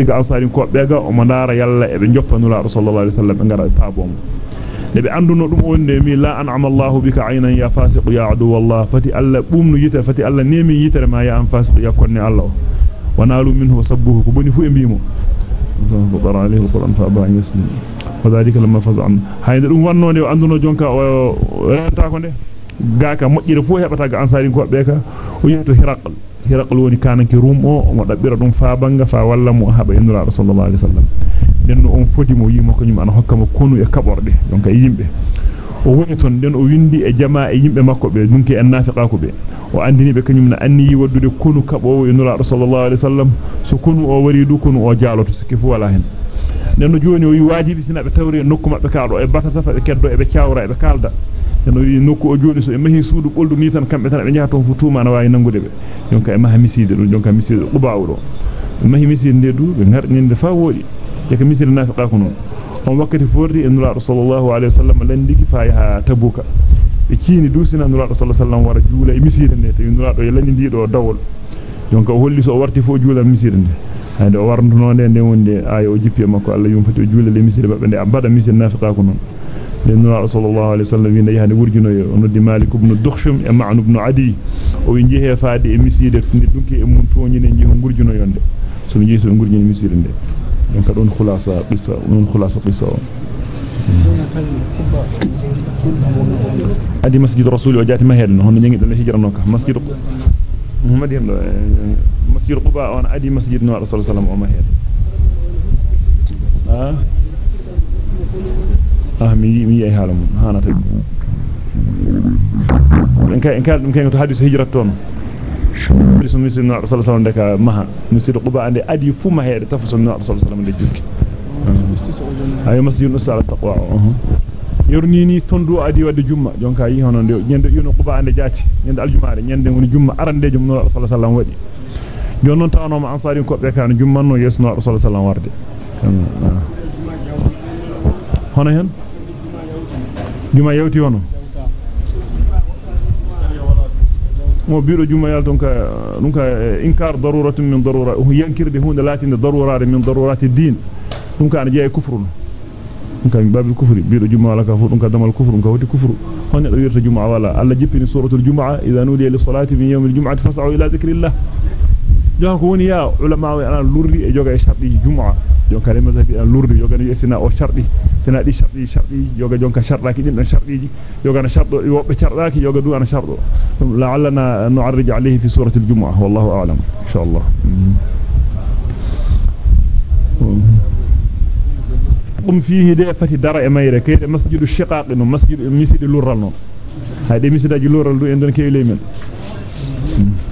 diga ansari ko bega o mo ndara yalla e be joppanula sallallahu alaihi wasallam be anduno dum wonde mi la an'ama Allahu bika aynan ya fasiq ya adu wallah fati alla bumnu yita fati alla nemi yitere ma ya am fasiq ya konni Allah wanalu minhu sabbuhu ko boni fu e bimo فقر عليه القرآن فأبى أن يسلم وذلك لما فزع عنه هاي fu hebata ga ansari ko be hiraqal woni kananke rum o mo dabbira dum fa banga fa walla mo haba indura sallallahu alaihi wasallam den on fodi mo yimo ko nyum ana hokka mo konu e kaborde donc e yimbe o woni ton den o windi e jamaa e yimbe makko be dunki en nafiqa ko be o andini be kanyum na anni waddude konu kabo e nura sallallahu alaihi wasallam so konu o wari du konu o jaaloto sikki fu wala hen den joni o yi wajibi sina be tawri nokku mabbe kaado e batata fa be keddo e be ciawra e be kalda den o yi nokku o joni so e mahi suudu boldu ni tan kambe tan be nyaata fu tuma na wawi nangude be donc e maha miside dum donc miside qubawdo mahi miside de du be ngarninde fa wodi e ka miside nafiqa ko non on wakkati forti en nura sallallahu alaihi wasallam landiki fa ya tabuka be ciini dusina nura sallallahu alaihi wasallam wara juula e misire ne to nura do landi ndido dawol o holli so warti fo juula misire ne hande o warnduno nde nde wonde ay o jippi makko Allah yum fati o juula le misire babbe nde abada misire nafiqa ko non dukhshum e ma'nu ibn adi o wi jehe faade e misire ndi dunki e mun toñine jehe gurjuno yonde so mi jeeso gurjini misire nde donc don khulasa qissa non khulasa qissa adi masjid rasul o jati mahel no hono nyangi don hijra nokka masjid muhammad yendo masjid quba on adi masjid no rasul sallallahu alaihi wasallam ah ah mi mi ay halam hanata en kay en kay dum kay to hadith hijra ton bisu misin no rasul sallallahu alaihi wasallam maha masjid quba ande adi fu mahede tafasul no rasul sallallahu alaihi wasallam de jukki ay masjid no sala taqwa yornini tondu adi wadde jumma jonka yi hono de nyande yuno quba ande jaati nyande aljumaare nyande woni jumma arande jum no sallallahu alaihi wasallam wadi jon non tawno ma ansari ko be kan jumman no yes no sallallahu alaihi wasallam warde hono hen juma yawti hono mo biiro juma yal donc donc inkar daruratun min darura yankirde hunde latinde darurare min darurati din dum kan jeey kufrun kan babil kufri biido juma wala ka fu dum ka damal kufru ka wati kufru hono do wirta juma wala alla jippini suratul juma idha nudiya lis salati min yawmil jum'ati fas'u ila dhikrillah jo ko woni ya ulama wa ana lurri e joga e shardi juma jonka re mazafi an lurdi yoga no yesina o shardi sina di shardi shardi yoga jonka shardaki din shardiji yoga na shardo wobbe shardaki yoga du ana shardo la'allana nu'arrij alayhi fi surati al-jumu'ah wallahu a'lam insha Allah dum fihi de fati dara e mayre kayde masjidu shiqaq no masjidu misidi lurral non hayde misidaji lurral du en don kewi men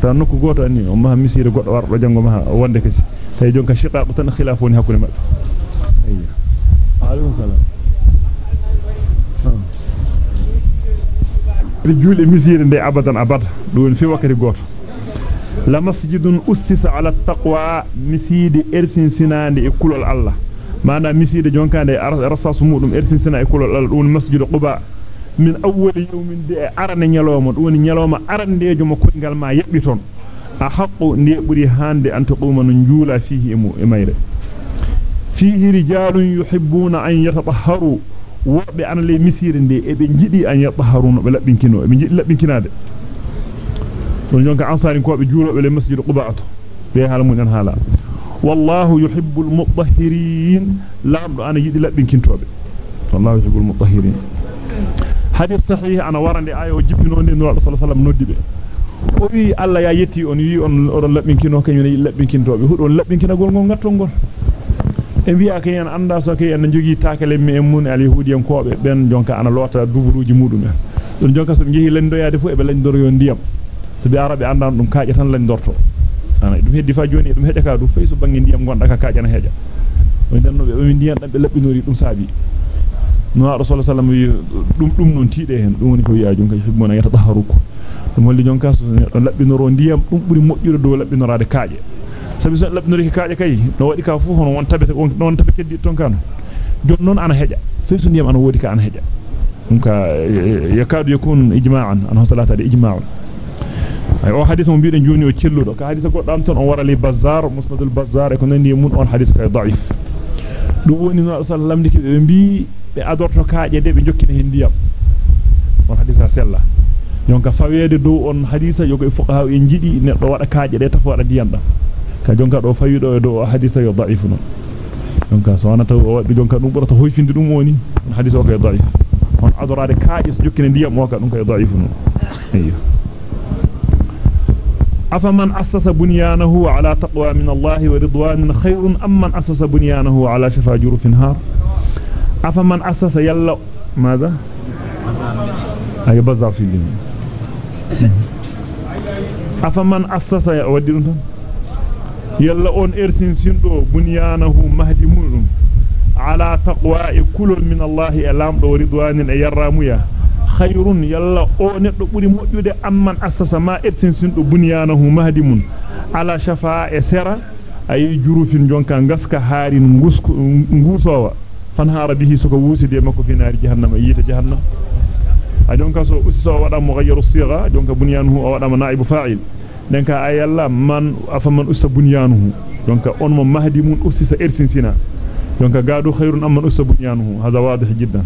tan nokku goto anni o ma miside goddo wardo jango ma wonde kesi tay jonka shiqaq tan khilaf woni hakkunde mabbe ayya alaykum salam رجول مسير دي ابدا ابدا دون في وقت goto la masjidun ussisa ala taqwa misidi ersin sinande e kulol Allah mana miside jonkande rasasu mudum ersin sina e kulol Allah dun masjidu quba min awwal yawmin de arane nyaloma dun nyaloma arandejo mo koyngal ma yebbi ton a haqqu ndi buri hande an taquma nun jula fihi e mayre fihi rijalun yuhibbuna an yatatahharu worbe an le misire nde e be jidi an yatahharuna be labbinkino e be jidi labbinkinade don jonka ansari ko be juulobe le masjid qubaato be hala mun en hala wallahu yuhibbul mutahhirin lamdo ana yidi labbinkintobe wallahu yuhibbul mutahhirin hadith sahih ana warande ayo o wi alla ya yetti on wi on odon labbinkino kanyum labbinkintobe hudon labbinkinagol gol ngattol gol e biya ke en anda so ke en jogi takale mi en mun al yahudiyan kobe ben jonka ana lota duburuji mudum en don jonka so jehi lendoyade fu e be lendoro yo ndiyam so bi arabe andan dum kaaje tan lendorto ana dum heddi fa joni dum heja ka du fay so bangi ndiyam gonda ka kaaje na heja o den no be be ndiyam dan be labbinori dum saabi no rasul sallallahu alaihi wasallam dum dum non tiide hen dum woni ko wi'a jonka hibbona yata taharuko dum holli jonka so labbinoro ndiyam dum buri mojjude do labbinorade kaaje sabi so labbinori kaaje kay no wadi ka fu hono won tabete non tabe keddi ton kan jon non ana heja fay so ndiyam ana wodi ka ana heja dum ka yakadu yakun ijma'an ana salata de ijma'an ay o hadith mo biiden joni o celludo ka hadith goddo am ton on wara li bazzar musnadul bazzar e ko nandi mun on hadith kay da'if dum woni no sallam diki be bi be adorto kaaje de be jokkina hen ndiyam on hadith sella jonka fawede dow on hadisa yogo e fuqaha en jidi neddo wada kaaje de tafo wada ndiyam dam ka jonka do fawido e dow hadisa yo da'if non jonka so taw o waddi jonka dum burata hoyfinde dum woni on hadisa o kay da'if on adorade kaaje so jokkina ndiyam o ka dum kay da'if non eyyo أفمن أسس بنيانه على تقوى من الله ورضوان خير أم من أسس بنيانه على شفا جرف نهار أفمن أسس يلا ماذا أي بزار في الدين أفمن أسس وديرون يلا أون إرسين سندو بنيانه مهدي مولم على تقوى كل من الله ألام ورضوان يراميا khayrun yalla o neddo buri mojjude amman assasa ma ersin sindo bunyanahu mahdimun ala shafa e sera ay jurufin jonka ngaska harin ngusku ngusowa fanhara bihi suko wuside makko fi naari jahannama yita jahannam a jonka so usiso wada mughayyiru sigha jonka bunyanuhu wada naibu fa'il denka ay yalla man afaman ussa bunyanuhu jonka on mo mahdimun usisa ersin sina jonka gaadu khayrun amman ussa bunyanuhu hadha wadih jiddan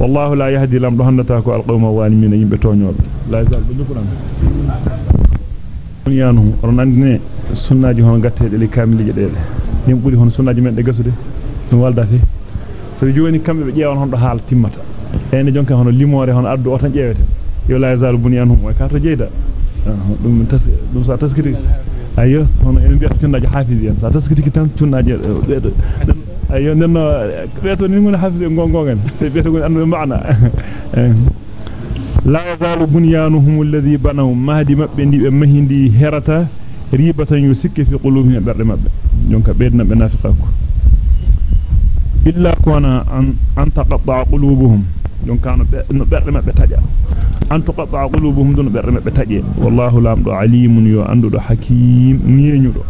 والله لا يهدي لم دهنتا كو القوم الظالمين يمبه تونيوب لا يزال بنكران يانو رناندني سناجي هون غاتede li kamilije dede nim buri hon sunnaji men de gasude dum walda fi joni kambe be jeewon hon do haal timmata ene jonka hono limore hon addu o tan jeewete yo la yazal bunyanhum way karto jeeda dum tas dum sa taskiti ayo hono en biata tunnaji hafiziyan sa taskiti tan tunnaji ayo nenno beto ni ngon hafiz gongongen beto gon andu maana la yazalu bunyanuhum alladhi banaw mahdi mabbe ndi be mahindi herata ribatan yusikki fi qulubihim berde mabbe jonka bedna be nafiqako illa kuna an an taqatta qulubuhum jonka no berde mabbe taja an taqatta qulubuhum dun berde mabbe taje wallahu lamdo alimun yo andudo hakim nyenyudo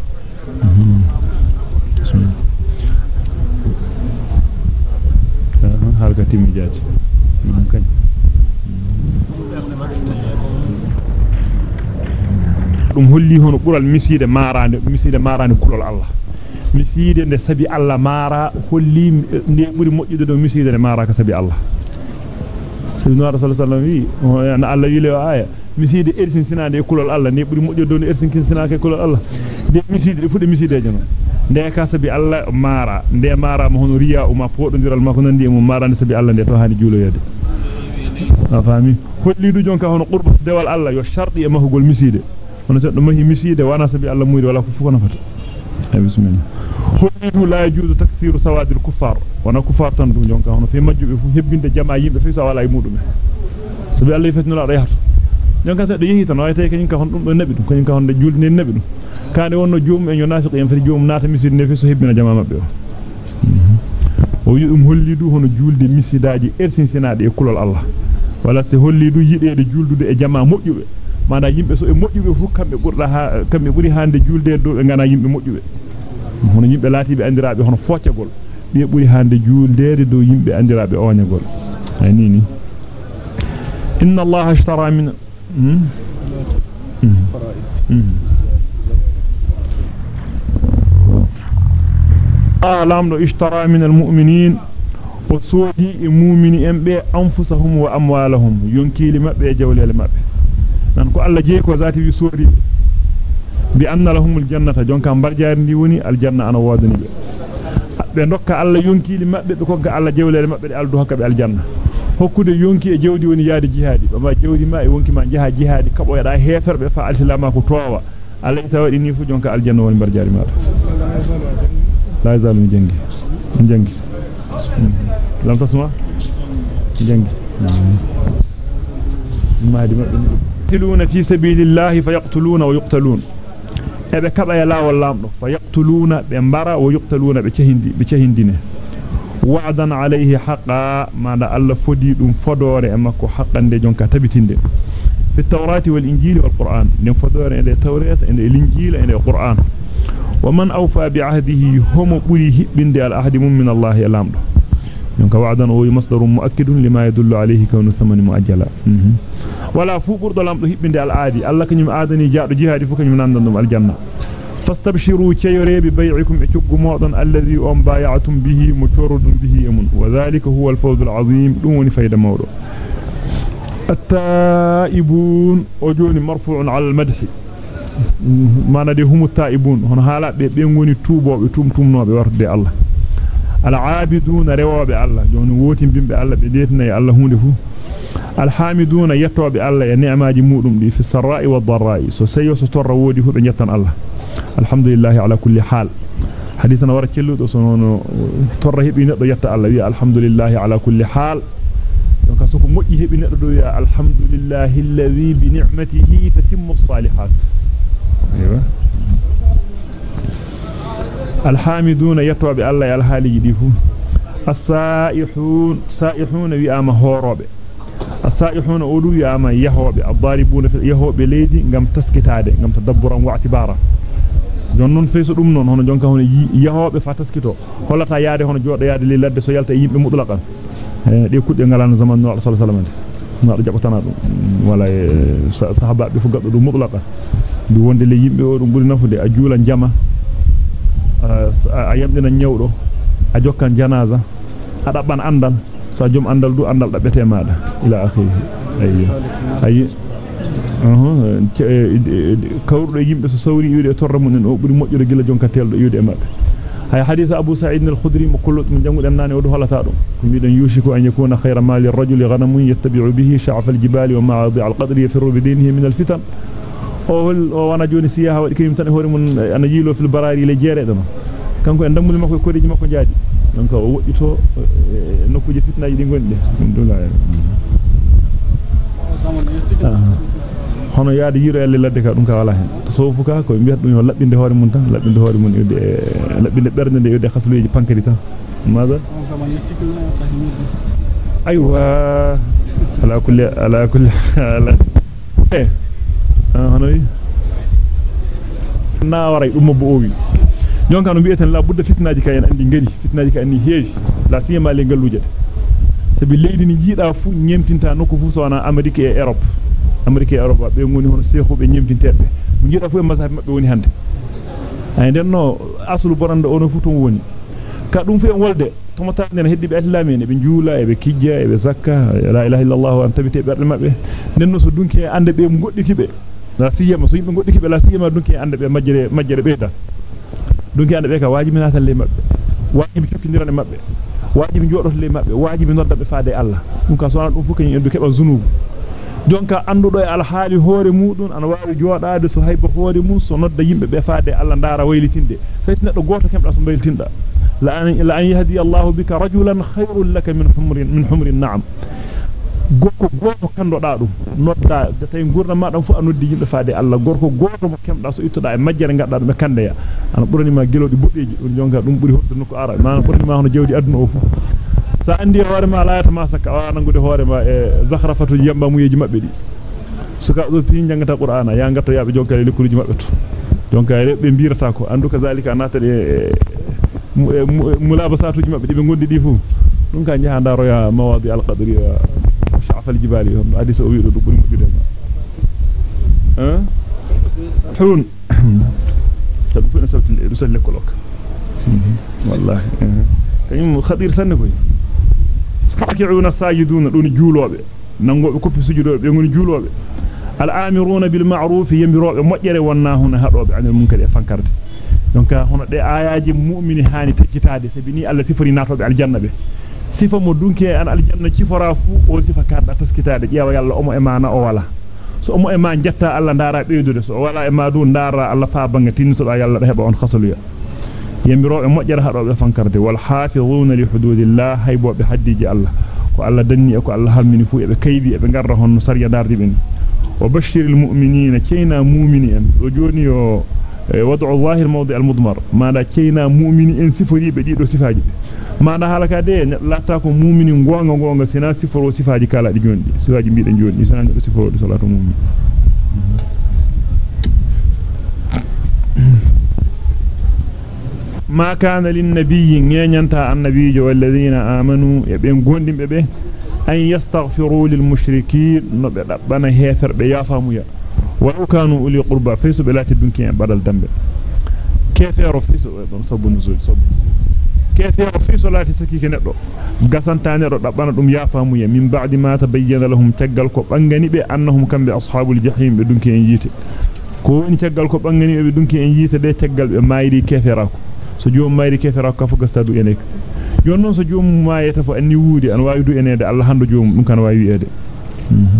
halka timmi jaati kan dum holli hono bural miside marande miside marande kulol Allah miside nde sabi Allah mara holli ne buri mojjude do miside ne mara ka sabi Allah sayyidina rasul sallallahu alaihi wasallam wi Allah yile aya miside ersin sinande kulol Allah ne buri mojjude do ersin kin sinake kulol Allah de miside de fude miside jono nde ka sabi Allah mara nde mara mo hono riya o ma podondiral mako nandi mo marande sabi Allah nde to hani juloyede afami hollidu jonka hono qurbu dewal Allah yo sharti e mahugol miside hono seddo mahi miside wana sabi Allah muyde wala ko fuko nafata ay bismillah hollidu la yajuzu taksiru sawadil kuffar wana kuffar tan dum jonka hono fe majjube fu hebbinde jama yimbe fe so wala e mudum sabi Allah fetnula do yahto jonka seddo yehi tan way tay kanyum ka hon dum do nabi dum kanyum ka hon de julde ne nabi dum kaade wonno joom en yo nafiq en fati joom naata miside ne fe so hebbina jama mabbe o o yudum hollidu hono julde misidaaji ersinsinaade e kulol Allah wala se hollidu yidede juldude e jama mojjube manda yimbe so e mojjube fu kambe burda ha kambe buri hande julde do be ngana yimbe mojjube hono yimbe laatibe andiraabe hono foccagol be buri hande juldeede do yimbe andiraabe oonyagol ay nini inna allaha ishtara min lamdo ishtara min almu'minin o soodi e mu'mini en be anfusahum wa amwalahum yonkili mabbe e jawlele mabbe nan ko Allah jeey ko zati wi soodi bi anna lahumul jannata jonka barjaari ndi woni aljanna ana wodani be be dokka Allah yonkili mabbe be kokka Allah jawlele mabbe de aldu hokka be aljanna hokkude yonki e jawdi woni yaade jihadi baba jawdi ma e wonki ma jaha jihadi kabo yada heferbe fa altilama ko towa Allah tawadi ni fu jonka aljanna woni barjaari mabbe لا يزال جنجي جنجي لم تسمع جنجي ما دي يقتلون في سبيل الله فيقتلون ويقتلون ebe kaba ya lawol lamdo fayaqtuluna be mbara wa yuqtaluna be cehindi be cehindine wa'dan alayhi haqa ma da alla fodi dum fodore e makko haqqande jonka tabitinde fi tawrati wal injili wal qur'an nim fodore e tawrata e l'injila e qur'an ومن أوفى بعهده هم بري هبند العهد من الله يلامد donc wa'dan o masdarun muakkidun lima yadullu alayhi kawnu thamani muajjala wala fu burdo lamdo hibbinde al aadi alla kanyum aadani jaado jihadi fu kanyum nandandum al janna fastabshiru cheyore bi bay'ikum e cuggu modon alladhi um bay'atum bihi muturudun bihi amun wa dhalika huwa al fawz al azim dum woni fayda mawdo التائبون وجوني مرفوع على المدح mana de humu taibun hono haalabe be ngoni tuubobe tum tumnobe warde Allah al aabiduna rewobe Allah joni woti bimbe Allah be detina e Allah hunde fu al hamiduna yettobe Allah e ni'maaji mudum di fi sarra'i wad dharra'i so sayo so torra wodi fu be jettan Allah alhamdulillah ala kulli hal hadithana wara celludo so non torra hebi neddo yetta Allah wi alhamdulillah ala kulli hal donc so ko moji hebi neddo do ya alhamdulillah as-salihat أيوه الحامدون يتوب الله يا الحالي دي فو السائحون سائحون وياما هوروبه السائحون اودو ياما يهوبه الضاربون في يهوبه ليدي ngam taskitaade ngam tadabburan wa atibara don non feeso dum non hono jonka hono yahobe fa taskito hollata yaade hono jodo yaade li ladde so yalta yimbe mutlaqan de kudde ngalano zaman no sallallahu alaihi wasallam no jabatana dum wala sahaba be fu gaddo dum mutlaqan bi wonde le yimbe o dum buri nafude a juula jama a yamdina nyawdo a jokkan janaza a dabban andal so jom andal du andal dabbete maada ila akhiri ayyo ayyo kawrudo yimbe so sawri yude torra mun o buri mojjude gila jonka teldo yude e mabbe hay hadith abu sa'id al-khudri mo kullu min janguden nane o do halata dum ko biiden yushiku an yakuna khayra mali ar-rajuli ghanamun yattabi'u bihi sha'af al-jibali wa ma'adi al-qadri yafiru bi dinihi min al-fitan o o wana joni siyaha wadi kayum tan hore mun ana yilo fil barari le jeredo no kanko en dammuli makko koriji makko jaadi donc o woddito nokkuji fitnaaji di gonde dula hono yaade yiro elle ladde ka dum ka wala hen tasawufu ka ko mbiyat dum yo labbinde hore mun tan labbinde hore mun yode labbinde bernde de yode khasluji pankari tan maza aywa ala kulli ala kulli ala eh hanoy na waray dum mo owi jonka no bi'eten la budda fitnaaji kay en andi ngari fitnaaji kay anni heewi la siyama le ngalluje sabi leydi ni jiida fu nyemtinta nokku fu so wana amerique e europe amerique e europe be ngoni hono seexu be nyemtintebe jiida fu e mazhab mabbe woni hande ay den no aslu boranda ono fu ton woni ka dum fu en wolde tomata den heddi be islamene be juula e be kijja e be zakka la ilaha illallah an tabite berde mabbe den no so dunki ande be goddiki be la siyama so yimbe goddiki be la siyama dunki ande be majjere majjere beeda dunki ande be ka wajibi natal le mabbe wajibi cukkindirane mabbe wajibi jodoto le mabbe wajibi nodda be faade Allah dum ka sona dum fu kany en be keba zunubu donka andudo e alhaali hoore mudun ana waawi joodaade so hayba hoore mum so nodda yimbe be faade Allah ndara waylitinde feyti neddo goto kemda so baylitinda la an la an yahdi Allah bika rajulan khayrun laka min humrin min humrin na'am gorko goto kandoda dum nodda de tay gurna ma dam fu anoddi yimbe faade Allah gorko goto mo kemda so ittoda e majjere gadda dum e kande ya ana burani ma gelodi boddeji on jonga dum buri hoto nokko ara ma burani ma hono jewdi aduna o fu sa andi hoore ma laata ma saka wa nangude hoore ma e zakhrafatu yamba muyeji mabbe di suka do tin jangata qur'ana ya ngato yabe jonkale lekkuji mabbe to jonka be birata ko andu kazalika nata de mulabasatuji mabbe be gondi di fu dum ka jaha ndaro ya mawadi al-qadri hum hadith o wiido dum buri mabbe ha hurun tabu fu nasabtu rusal lekolok wallahi kanyum khadir sanne koy raki'una sajiduna dun juulobe nangobe koppi sujudobe be ngoni juulobe al-amiruna bil ma'ruf yamirobe mojjere wonna hono hadobe anil munkari fankarde donc hono de ayaji mu'mini hani tekkitaade sabi ni Allah sifori natobe aljanna be sifa mo dunki an aljanna cifora fu o sifa karda taskitaade jeewa yalla omo e mana o wala so omo e ma jatta Allah ndara beydude so wala e ma du ndara Allah fa banga tinto da yalla heba on khasaluya yamirobe mojjere hadobe fankarde wal hafizuna li hududillah haybobe haddiji Allah ko Allah danni e ko Allah halmini fu e be kaydi e be garra hon sariya dardi ben wa bashiril mu'minina kayna mu'minin o joni yo وضع الظاهر موضع المضمر ما لا كينا مؤمن ان سفري بدي دو سفاجي ما لا هلكا دي لا تاكو مؤمن غونغ غونغ سينا سفرو سفاجي كالا دي جوندي سفاجي ميدا جوندي سان دو سفرو دو صلاه مؤمن ما كان للنبي ينينتا النبي جو الذين امنوا يبن غوندي مبه ان يستغفروا للمشركين نبدا بنا هيثر بيافامو ولو كانوا أولي قربة فيسو بلاتي يعني بنكين بعد الدنب كيف يعرف فيسو صب النزول صب كيف يعرف فيسو لا تسكيك نقلو قسان تاني رو دبانا دم يافهمو يا. من بعد ما تبين لهم تقلقوا بانغاني بأنهم كان بأصحاب الجحيم بدنكين جيتي كون تقلقوا بانغاني بدنكين جيتي دي تقل بمايري كيف يراكو. سجوم مايري كيف يراكو؟ كفو قستادو ينك يونون سجوم ما يتفو أني وودي أن وايدو ينك الله هندو جوم ممكن وايدو ينك mm -hmm.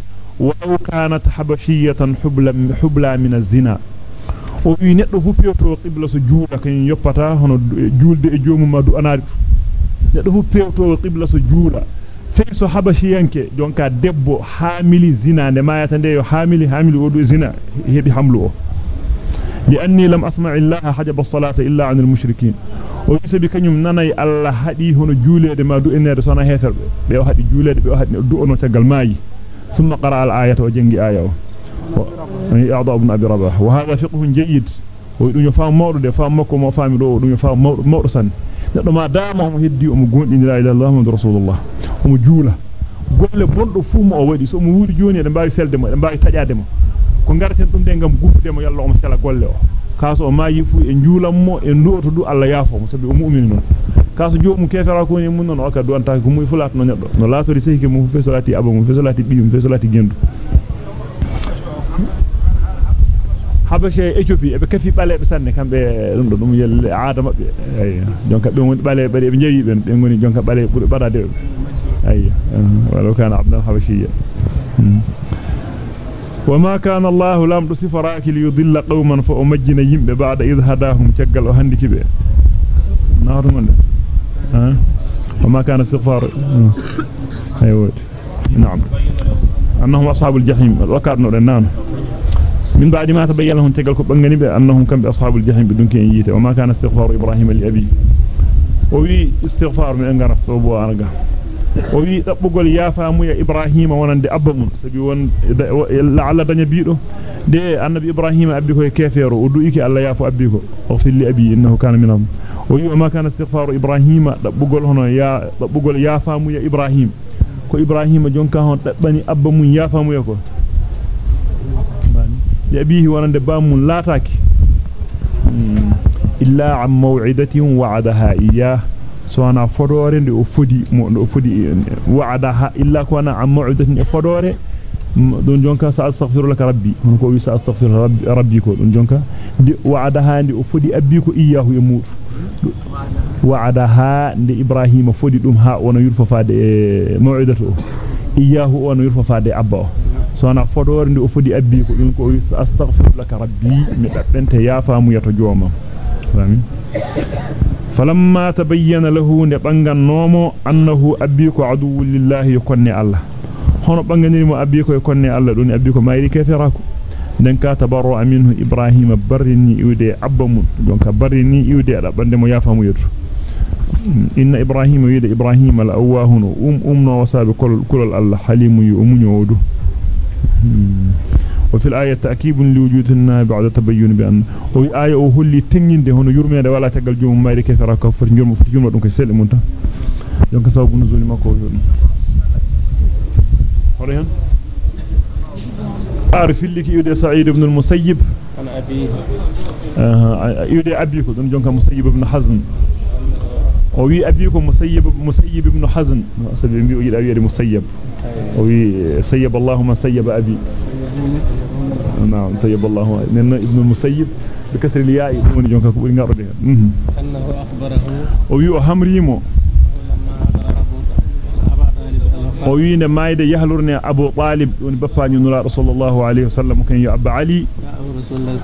ولو كانت حبشية حبلا حبلا من الزنا. وي نيدو فو بيوتو قبلة جودا كان يوباتا هنا جولد اي جوم ما دو أناري. نيدو فو بيوتو قبلة جودا في سو حبشي انكي دونكا ديبو حامل زنا. ما ياتاندي حامل حامل ودو زنا. هيبي حملو لأني لم أسمع الله حجب الصلاة إلا عن المشركين. ويسبي كنم ناناي الله حدي هنا جولد ما دو انير سونا هيتر. بيو حدي جولد بيو حدي دو اونو تغال ماي. Mawdo de faam makko mo faami do dum yo faam mawdo mawdo san neddo ma daama mo heddi o mo gondini la ilaha illallah muhammadur rasulullah o mo juula golle bondo fu mo o wadi so mo wuudi joni e mbaawi selde mo e mbaawi tajade mo ko garten dum de ngam gufde mo yalla o mo sela golle o kaso o maayi fu e juulammo e ndoto du Allah yaafo mo sabi o mu'min non kaso joomu kefera ko ni mun non o ka do anta ko muy fulat no neddo no laatori sehike mu fesolati abamu fesolati biyum fesolati gendu habashe Ethiopie be kafi balebe sanne kambe dum do dum yel aada mabbe ay jonka be woni bale be be jeeyi ben be ngoni jonka bale buri barade ay wala kana abdan habashiyya وما كان الله لم تصفراك ليضل قوما فأمجن يمب بعد إذ هداهم تقل وهندك به نهار من وما كان استغفار. أيوة نعم. أنهم أصحاب الجحيم. وكارنوا لنان من بعد ما تبين لهم تقل كبنغني بأنهم كان بأصحاب الجحيم بدون كين ييته وما كان استغفار إبراهيم لأبيه. وي استغفار من أنغر الصوب وأنغر o wi dabbugol yaafamu ya ibrahima wonande abba mun sabi won la'alla danya biido de annabi ibrahima abbi ko kefero o duiki alla yaafu abbi ko o filli abi innahu kana minhum o wi ma kana istighfaru ibrahima dabbugol hono ya dabbugol yaafamu ya ibrahim ko ibrahima jonka hon dabbani abba mun yaafamu ya ko ya bihi wonande bamun lataki illa am maw'idatin wa'adaha iyyah so wana fodore nde o fodi mo o fodi wa'ada illa ko wana am mau'idatin e fodore don jonka sa astaghfiruka rabbi on ko wi sa astaghfiru rabbi rabbi ko don jonka de wa'ada ha nde o fodi abbi ko iyahu e mudu wa'ada ha nde ibrahima fodi dum ha wona yurfa faade e mau'idatu iyahu wona yurfa faade abba o فلما تبين له نبانغان نومو أنه أبيك عدو لله يكون الله. هنا بانغان نمو أبيك يكون الله. دون أبيك ما يريك فراك دنكا تبرو أمينه إبراهيم برني إودي أبامو دنكا برني إودي أدى بندمو يافهم يدر إن إبراهيم يد إبراهيم الأواهن. أم أمنا وسابق كل الله. حليم يؤمن يودو hmm. وفي الآية تأكيب لوجود النار بعد تبين بأن وفي آية أهلي تنين ده هنا يرمي ولا تقل جوم مايري كيف راك فر جوم فر جوم دونك سلم مونتا. دونك سبب نزول ما كو هوريان عارف اللي كي يودي سعيد بن المسيب. أنا ابي آه يودي أبيكو دون جونكا مسيب بن حزن وي ابيكم مسيب مسيب ابن حزن. سبب يجد ابي مسيب. وي سيب الله من سيب أبي. نعم سيب الله. من ابن المسيب بكسر الياء من جونك بن غرد أنه أخبره. وي همريمو قوي نمايدة يهلورني أبو طالب. ون بابا رسول الله عليه وسلم. كان يا أبا علي.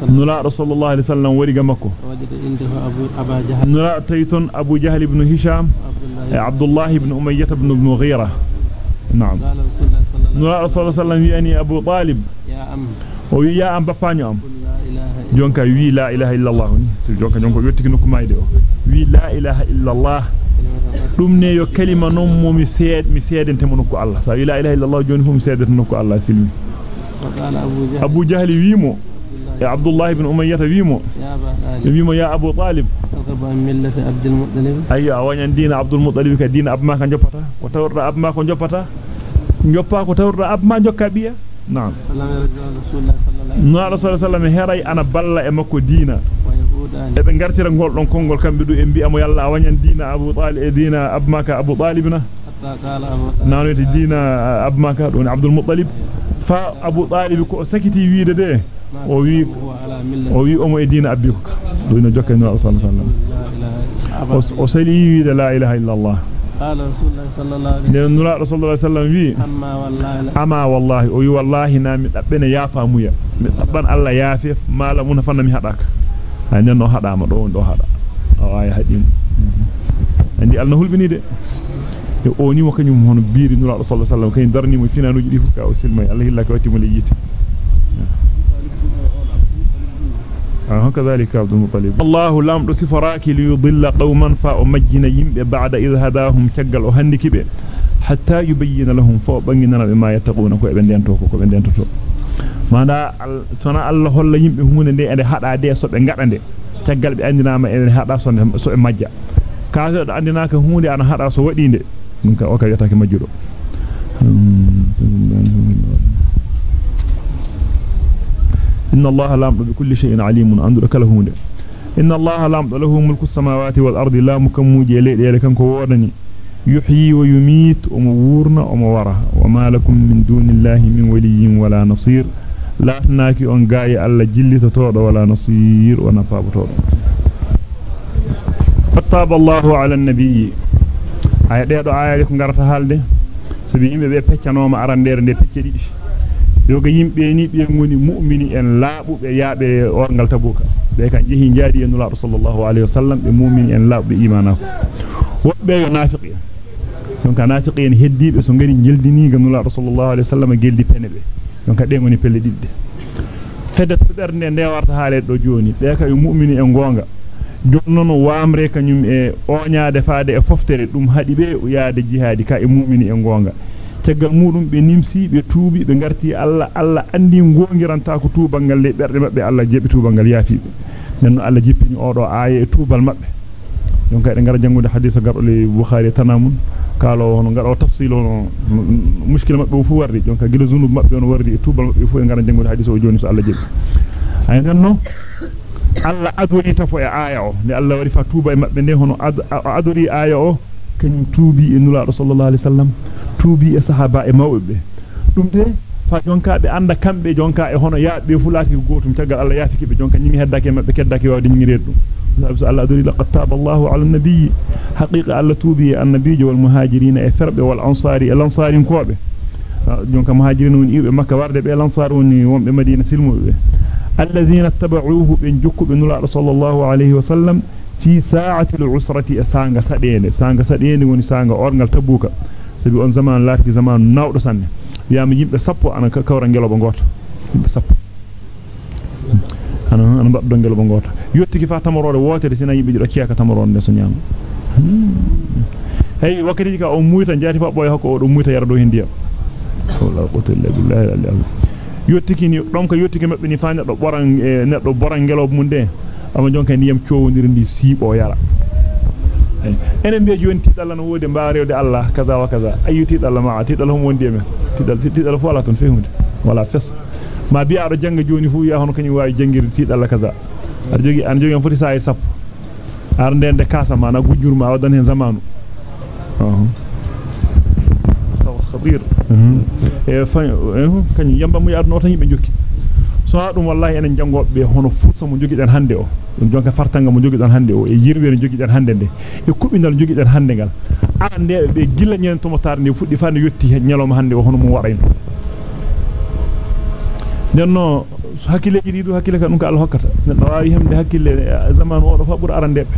نلا رسول الله صلى الله عليه وسلم. ورغم مكو وجد عنده ابو أبا جهل. نلا أبو جهل بن هشام عبد الله بن أمية بن المغيرة. نعم. نلا رسول الله صلى الله عليه وسلم يعني أبو طالب. يا أم. ويا أم بفانيوم جونكا وي لا إله إلا الله. جونكا جونكو يوتيك نكو مايدو وي لا إله إلا الله. دوم نيو كلمة نوم مومي سيد مي سيدنت منكو الله. سا لا إله إلا الله جوني فوم سيدنت منكو الله. سلمي. أبو جهل. أبو جهل jahl wimo e abdullah ibn umayyah wimo يا أبا طالب ملة عبد المطلب wañan diina abdul muttalib ka diina abma ka joppata ko tawrda abma ko joppata joppa ko tawrda abma jokka biya na'am فلم يرجع رسول الله صلى الله عليه وسلم no rasul sallallahu heray ana balla e makko diina ويهودان e be gartira gol don kongol kambe du e mbi'amo yalla a wañan diina abu talib e diina abma ka abu talibna حتى قال أبو طالب nanoyte diina abma ka don abdul muttalib fa abu talib ko sakiti wiide de ما o wi o wi omo e diina abbi ko do ina jokka no rasul sallallahu لا إله إلا الله o sali wiide la ilaha illa allah قال رسول الله صلى الله عليه وسلم nura rasul sallallahu alaihi wasallam wi أما والله لا ama wallahi o wi wallahi na mi dabbene yafa muya mi dabban Allah yafi mala mun fanna mi hadaka ay nen no hadama do on do hada o ay hadim andi alna hulbini de e o ni mo kanyum hono biiri nura sallallahu alaihi wasallam kay darni mo finanuji di fu ka o silmay Allah illa ka wati mo leyiti آه اهو كذلك عبد المطلب. الله لم تصفراك ليضل قوما فأمجن يمب بعد إذ هداهم تشغل وهنكب حتى يبين لهم فبنن ما يتقون. كو بنن تو كو بنن تو ما دا سنا الله هول يمب هون دي اند حدا دي سو بي غدا دي. تشغل بي أندنا ما اند حدا سو سو ماجا كاز أندنا كان هوندي أنا حدا سو ودي دي. دونك اوكا يتاكي ماجو دو إن الله لام بكل شيء عليم أندر كله إن الله لام له ملك السماوات والأرض لا مكموجي ليلة كان كوورني يحيي ويميت ومورنا ومورا. وما لكم من دون الله من ولي ولا نصير. لا تناكي أن غاي ألا جلي تطور ولا نصير ونفاب تطور فتاب الله على النبي. آية ديدو آية لكم غارتا هالده سبي يمبي بي nde pecce didi yoga yimbe ni be ngoni mu'mini en laabube yaabe orgal tabuka be kan jehi jaadi en nulaa sallallahu alaihi wasallam be mu'mini en laabbe imanako wobbe yo nafiqi donc nafiqi en heddibe so ngari jeldini ga nulaa sallallahu alaihi wasallam geldi penebe donc de ngoni pelle didde fedet bernde nde warta haale do joni be ka yo mu'mini en gonga jonnon waamre kanyum e oñaade faade e foftere dum hadi be yaade jihadi ka e mu'mini en gonga tegal mudum be nimsi be tuubi be garti Allah Allah andi ngongiranta ko tuubal ngal le berde mabbe Allah jebi tuubal ngal yaafibe nenno Allah jippini odo aaye e tuubal mabbe donc kay ngara jangude hadith gardo le bukhari tanamun kalo hono ngaro tafsil hono mushkila mabbe fu wardi donc gila zunub mabbe on wardi e tuubal mabbe fu ngara jangude hadith o joni so Allah jebi ay nenno Allah adori tafo e aya o ne Allah wari fa tuuba e mabbe nde hono adori aya o kanyum tuubi e nula sallallahu alaihi wasallam tuubi e sahaba e mawbe dum de fa jonka be anda kambe jonka e hono yaabe fulati gotum tagal Allah yaafiki be jonka nyimi heddake mabbe keddake wawde nyimi reddum Allah adori laqad taba Allahu ala an-nabiy haqiqa alla tuubi an-nabiy wal muhajirin e ferbe wal ansari al ansarin kobe jonka muhajirin woni ibe makka warde be lansar woni wonbe madina silmube alladhina tabauhu ben jokkube nula sallallahu alayhi wa sallam fi sa'ati al-usrati sanga sadede sanga sadede woni sanga orgal tabuka sabi on zaman laati zaman nawdo sanne yama yimbe sappo ana kawra ngeloba goto yimbe sappo ana ana baddo ngeloba goto yottiki fa tamorode wotere sina yimbe do ciaka tamorode so nyama hey wakati ka o muyta jati fa boy hakko o do muyta yardo hindiya wala qutul billahi yottiki ni don ko yottiki mabbe ni fa neddo boran e neddo boran ngeloba mun de ama jonka ndiyam coowondiri ndi siibo yara enen be joni tidalla no wodi mbaarewde Allah kaza wa kaza ayyuti dalla ma tidalla hum wondi men tidalla tidalla fu ala ton fehunde wala fes ma bi'a ado janga joni fu ya hono kany waawi jangirde tidalla kaza ar jogi an jogi an foti saa e sappo ar ndende kasa ma na gujjurma wadan hen zamanu khabir e fa kany yamba mu yaadno tan yimbe jokki so dum wallahi enen jangobe be hono futsa mo jogiden hande o dum jonka fartanga mo jogiden hande o e yirwe no jogiden hande de e kubinal jogiden hande gal ande be gilla nyen to motar ni fuddi fande yotti nyaloma hande o hono mo warayno denno hakkile ji du hakkile ka Allah hokkata neddo waawi hemde hakkile zaman o do fa bur arandebe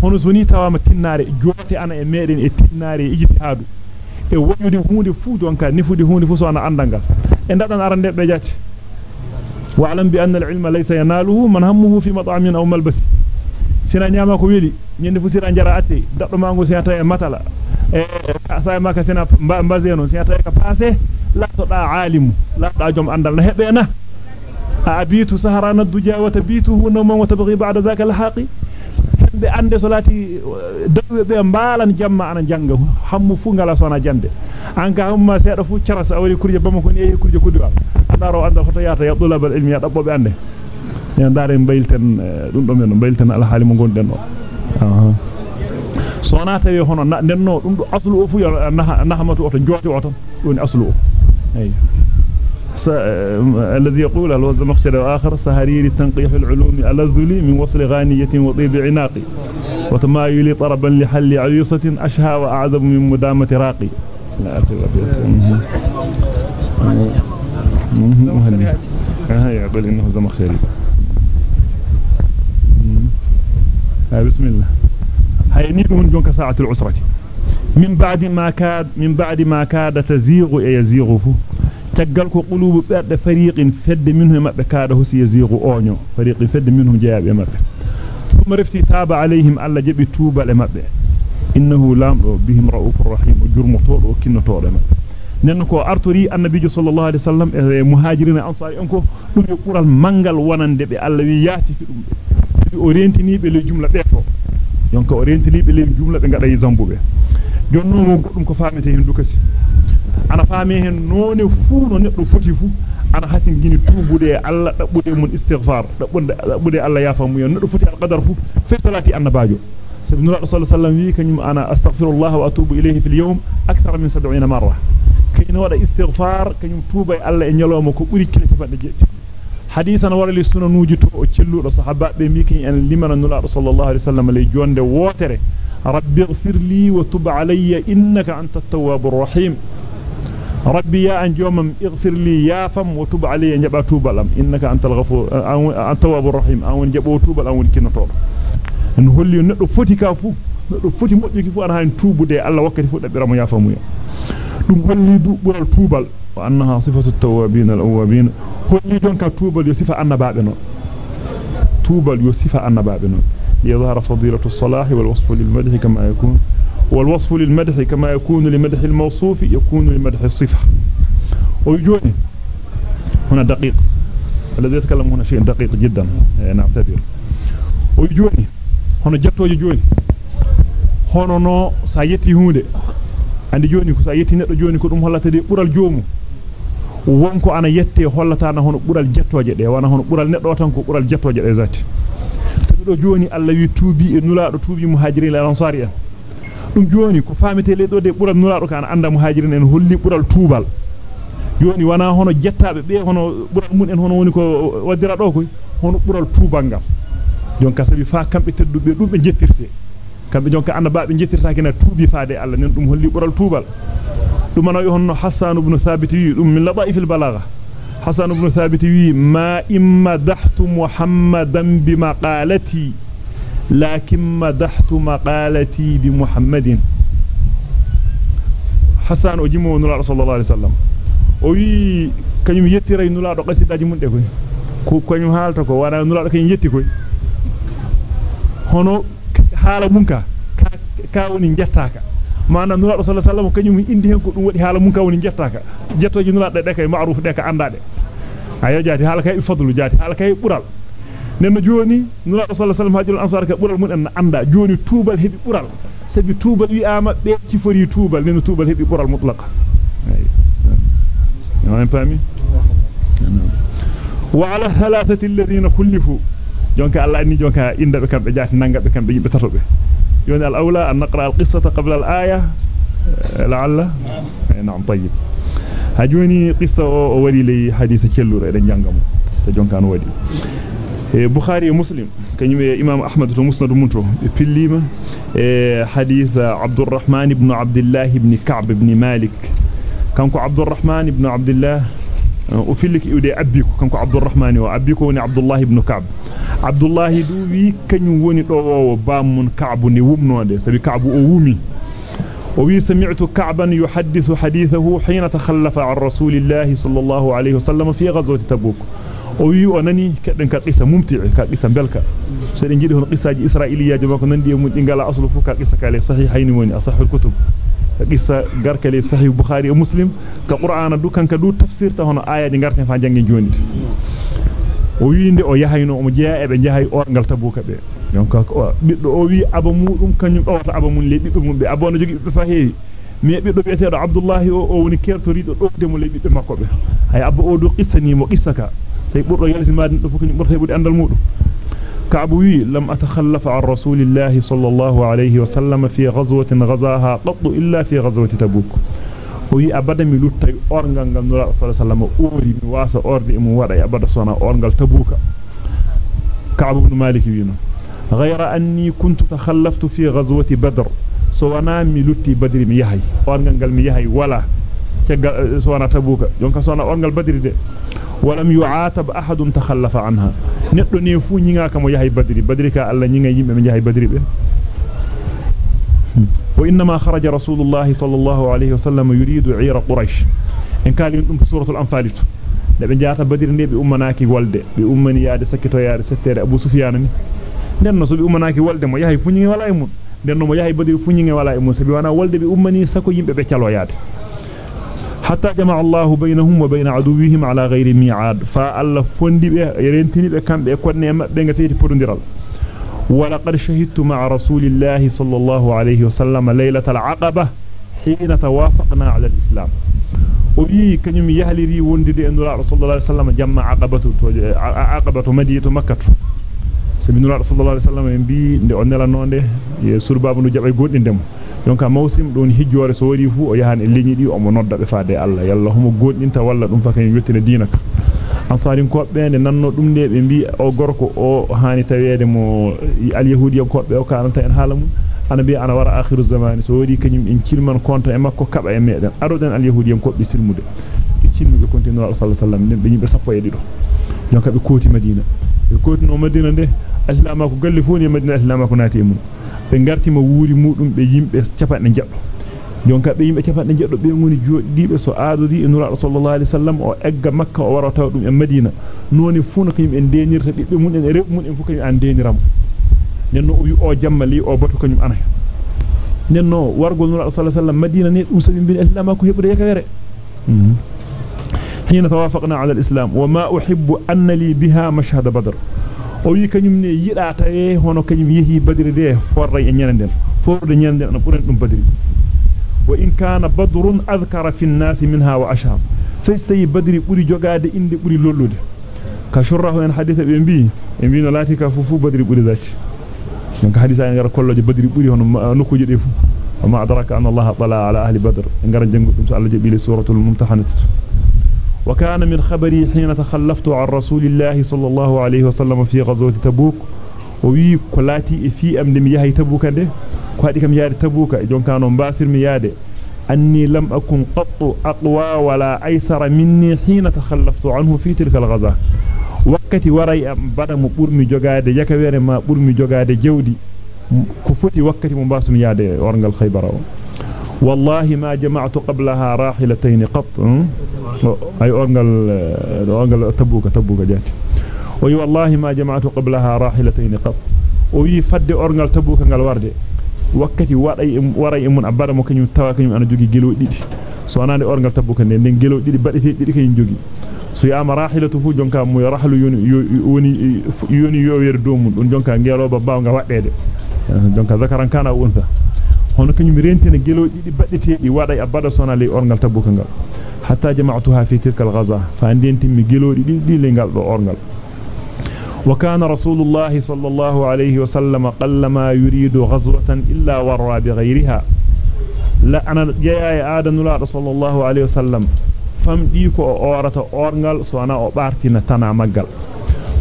hono soni tawama tinnare joote ana e meden e tinnare e ijtihadu e wonyude hunde fu jonka nifude hunde fu so ana andangal e dadan arandebe jati wa'lam واعلم بأن العلم ليس يناله من همه في مطعم أو ملبس. إيه، سينا نياما كو ويلي نين فوسيرا نجاراتي دادو ماغو سينا تاي ماتالا. ا كاسا ما كاسينا مبازينو سينا تاي كباسي لا تدا عالم لا دا جوم اندال هبينا أبيتو سهران الدجا وتبيته نوما وتبغي بعد ذاك الحاقي. Be ande solati dawe be mbalan jamma ana janga hammu fu ngala sona jande an ka hamma seeda fu carasa awri kurje bama ko ni e kurje kuddu am andaro anda hoto yata ya dulabal ilmi ya dabbo be ande en dare baylten dum do men baylten al hali mo gonden aha sona tawi hono nenno dum do aslu o fu yo nahamatu o to joti o ton doni aslu o أيوه الذي يقول الوز مخشر وآخر سهرير تنقيح العلوم الذلي من وصل غانية وطيب عناقي. وتمايل طربا لحل عيصة أشهى وأعذب من مدامة راقي. لا هيا بل إنه زمخشري بسم الله. هاي نيدهم جونك ساعة العسرة. من بعد ما كاد من بعد ما كاد تزيغ يزيغ كو قلوب بerde فريق فد منهم مبه كاد هو يزيغ اونيو فريق فد منهم جاب مبه ثم رفتي تاب عليهم الله جبي توبا لمبه انه لام بهم رؤوف رحيم جرم e ansari en ko dum yo qural mangal wonande be Allah wi yaati fi dum be o rentini be le jumla beto yonka o rentini be le jumla be ngada yi zambube jonno mo goddum ko famete hen dukasi ana faame hen none fu no neddo foti fu ana hasin gini tubude alla dabbude mun istighfar dabbude dabbude alla yafa mu neddo foti al qadar fu fi salati annabajo sabi nura sallallahu alaihi wasallam kanyum ana astaghfirullah wa atubu ilayhi fil yawm akthar min 70 marra kayno wada istighfar kanyum tuba alla e nyaloma ko buri kilifa fadde jeeti hadisan wara li sunanuji to o celludo sahaba be mi kin en limana nura sallallahu alaihi wasallam le jonde wotere rabbi ighfir li wa tub alayya innaka antat tawwabur rahim ربي يا أنجوم اغفر لي يا فم وتب علي نجبا توبلم إنك أنت الغفور أنت التواب الرحيم. أو نجبو توبل أو نكنا طول إن هولي ندو فوتي كافو. ندو فوتي مؤجي كفو أنا هين توبو دي. الله وقت فوت برام يا فمو دم هولي دو برال توبل وأنها صفة التوابين الأوابين. هولي دون كتوبل يصفة أن بابنا توبل يصفة أن بابنا يظهر فضيلة الصلاح والوصف للمدح كما يكون. والوصف للمدح كما يكون لمدح الموصوف يكون لمدح الصفة. ويجوني. هنا دقيق. الذي يتكلم هنا شيء دقيق جدا. إيه، نعتبر ويجوني. هنا جت ويجوني. هنا نو سايتي هوني. عند جوني كسايتي نتو جوني كدوم هلا تدي قرال جومو. wonko أنا yette hollata na hono bural jettoje de wana hono bural neddo tan ko bural jettoje de zati sabido joni alla wi tuubi e nulaado tuubi muhajirin la ansariya dum joni ko famete le de bural nulaado kan anda muhajirin en holli bural tuubal joni wana hono jettaabe be hono bural mun en hono woni ko wadira do koy hono bural tuubal ngam jonka sabi fa kambe teddube dum be jettirte kambe jonka annabaabe jettirtaake na tuubi faade Allah nen dum holli bural tuubal dum no honno Hassan ibn Thabit wi dum min ladaif al balagha Hassan ibn Thabit wi ma imma dahtu Muhammadan bi maqalati bi Muhammadin Hassan o jimo nula sallallahu alaihi wasallam o wi kanyum yettiray nula do qasidaji mun de koy ko kanyum halta ko wana nula do kanyum yetti koy hono haala mun ka ka woni jettaka mana nula do sallallahu alaihi wasallam indi hen ko dum wadi haala mun ka woni jettaka jettoji nula de de kay ma'ruf de ka andade ayo jati haala kay fadlu jati haala kay bural nenno joni nula do sallallahu alaihi wasallam hajul ansar ka bural mun en anda joni tubal hebi bural sabi tubal wi ama be ci fori tubal nenno tubal hebi bural mutlaqa ay pami wa ala thalathati alladhina kullifu jonka Allah ni jonka indabe kambe jati nangabe kambe yimbe tatobe yoni al awla an naqra al qissata qabla al aya la'alla na'am tayyib hajoni qissa o wadi li hadith cellure eden jangamo qissa jonka no wadi e بخاري ومسلم كنيم إمام أحمد ومسند منتو في الليمة حديث عبد الرحمن بن عبد الله بن كعب بن مالك كانكو عبد الرحمن بن عبد الله وفي لك يودي أبيكو كانكو عبد الرحمن وأبيكو وني عبد الله بن كعب عبد الله دوي كان يوني دوو بامن كعب ني ومنو سبي كعب وومي وي سمعت كعبا يحدث حديثه حين تخلف عن رسول الله صلى الله عليه وسلم في غزوة تبوك qissaaji isra'iliyaaji mako nandi e mun dingala aslu fu ka qissa kale sahihayni woni asahul kutub ka qissa garkale sahih bukhari e muslim ka qur'ana du kanka du tafsir ta hono ayaji garten fa jangi joni o wi nde o yahayno o jeya e be jahay orgal tabuka be donc biddo o wi aba mudum kanyum dowata aba mun le bibbe mun be abona jogi bibbe fa heewi mi biddo beetedo abdullahi o o woni kertorido dofde mo le bibbe makko be hay abba o do qissani mo qissaka sey burdo yalsimaade do fukni burdo hebude andal mudum كعب وي لم أتخلف عن رسول الله صلى الله عليه وسلم في غزوة غزاها قط إلا في غزوة تبوك وي أبدا من لطي أورنغان نورا صلى الله عليه وسلم أوري من واسا أورد إمو ورأي أبدا صنع أورنغال تبوك كعب بن مالك وينو غير أني كنت تخلفت في غزوة بدر سوانا ملوتي بدر ميهي أورنغال ميهي ولا سوانا تبوك يونك سوانا أورنغال بدر دي ولم يعاتب أحد تخلف عنها. نقل نيفو نيغا كما يحي بدري. بدري كالله نيغا يمي من يحي بدري وإنما خرج رسول الله صلى الله عليه وسلم يريد عير قريش. إن كان ينتم في سورة الأنفال. لابن جاءت بدري نيبي أمناكي والدي بأمني يادي سكتو يادي ستير. أبو سفيان لأنه سبي أمناكي والدي ما يحي فنيغي ولا يمون. لأنه ما يحي بدري فنيغي ولا يمون. سبي وأنا والدي بأمني سكو يمبي بيكالو يادي حتى جمع الله بينهم وبين عدوهم على غير ميعاد. فالله فندي به يرنتني به كان به كونne mabbe ngateti podondiral ولقد شهدت مع رسول الله صلى الله عليه وسلم ليلة العقبة حين توافقنا على الإسلام. وبي كنيم يهلري وندي ان رسول الله صلى الله عليه وسلم جمع عقبة عقبة مدينة مكة. سبين الله صلى الله عليه وسلم بي nela nonde ye surbabu no jabay goddindemo donc mawsim don hijjore so wari fu o yahan e leñi di o mo nodda be faade Allah yalla homo goddinta walla dum fa kany wettina dinaka ansarin ko beende nanno dum de be bi o gorko o hani taweede mo al yahudiyan ko be o kananta en halamun ana bi ana wara akhiru zamani so wari kanyum en cilman konta e makko kaba e meden adoden al yahudiyan ko be silmude e cilmude continue sallallahu alaihi wasallam be yimbe sappo e dido donc be kooti madina be kooti no madina de islama ko galle foni madina islama ko naati e mun be gartima wuuri mudum be yimbe capande jabdo jonka be yimbe capande jabdo be ngoni jodiibe so aadodi e nura sallallahu alaihi wasallam o egga makka o warata dum e madina noni funa ko yimbe denirta bibbe mun en rew mun en fu kanyum an deniram nenno o wi o jammali o batu kanyum ana nenno wargol nura sallallahu alaihi wasallam madina ne dum sabi bin islam ko hebude yakere حين توافقنا على الإسلام وما أحب أن لي بها مشهد بدر o wi kanyum ne yidata e hono kanyum yehi badri de forray e nyananden forde nyananden ana buren dum badri wa in kana badrun adhkara fi an-nas minha wa ashab sai sai badri buri jogade inde buri lollude ka shurrahu en haditha be bi e bi no lati ka fufu badri buri zati donc hadisa en gara kolloje badri buri hono nokuje de fu وما أدرك أن الله طلع على أهل بدر إن قرن جنب الله جبيل سورة الممتحنة وكان من خبري حين تخلفت عن رسول الله صلى الله عليه وسلم في غزوة تبوك. وي كلاتي في أمد مياه تبوك ده كوادي كم ياد تبوك؟ جون كانوا باسر مياد أني لم أكن قط أقوى ولا أيسر مني حين تخلفت عنه في تلك الغزاة. وقتي ورأي بدا مبرمي جوغاد يكوير ما برمي جوغاد جودي. كفتي وقتي مباسر مياد ورنغ خيبر والله ما جمعت قبلها راحلتين قط أي أنقل تبوك تبوك جات وي والله ما جمعت قبلها راحلتين قط. وي فد أرنقل تبوك أنقل ورد وكتي وراي وراي من أبدا ممكن يتوا كن أنا جوجي جلو ديدي سو أنا دي أرنقل تبوك أنا دين جلو ديدي بدي ديدي كن جوجي. سو يا مراحل تفوج جونكا مو يرحل يوني يوني يوني يوير دومون جونكا جيرو بابا وعند وقت ده جونكا ذكران كان أو أنثى. Hono kanyum rentina gelo didi baddete di waday abada sona le orgal tabuka ngal hatta jama'tuha fi tilka al-ghaza fa andenti mi gelo didi di le ngal do orgal وكان رسول الله صلى الله عليه وسلم قلما يريد غزوة إلا ورى بغيرها لا أنا جاء آدم لا صلى الله عليه وسلم fam di ko orata orngal so ana o bartina tana maggal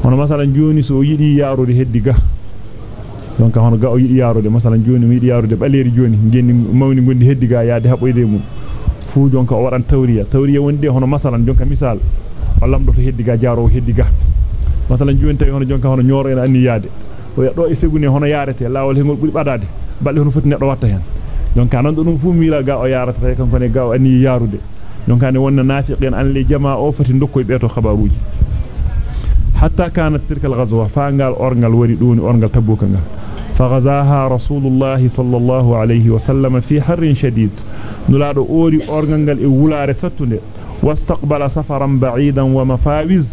hono masalan joni so yidi yarude heddiga donc hono ga o yidi yarude masalan joni mi yidi yarude baleri joni ngendi mawni gondi heddiga yaade haboyde mum fu donc o wadan tawriya tawriya wonde hono masalan donc misal o lamdo to heddiga jaaro heddiga masalan joni tawi hono jonka hono nyoro en anni yaade o do e seguni hono yaarete lawol hengol buri badade balde hono foti neddo watta hen jonka nan dum fu miila ga o yaarata tay kanko ne ga o anni yaarude jonka ne wonna nafiqen an li jamaa o fati dokkoy beeto khabaruji hatta kanat tilka al-ghazwa fangal orngal wari doni orngal tabuka ngal فغزاها رسول الله صلى الله عليه وسلم في حر شديد. نلادو أوري أورغانغال إي وولار ساتوند واستقبل سفرا بعيدا ومفاوز.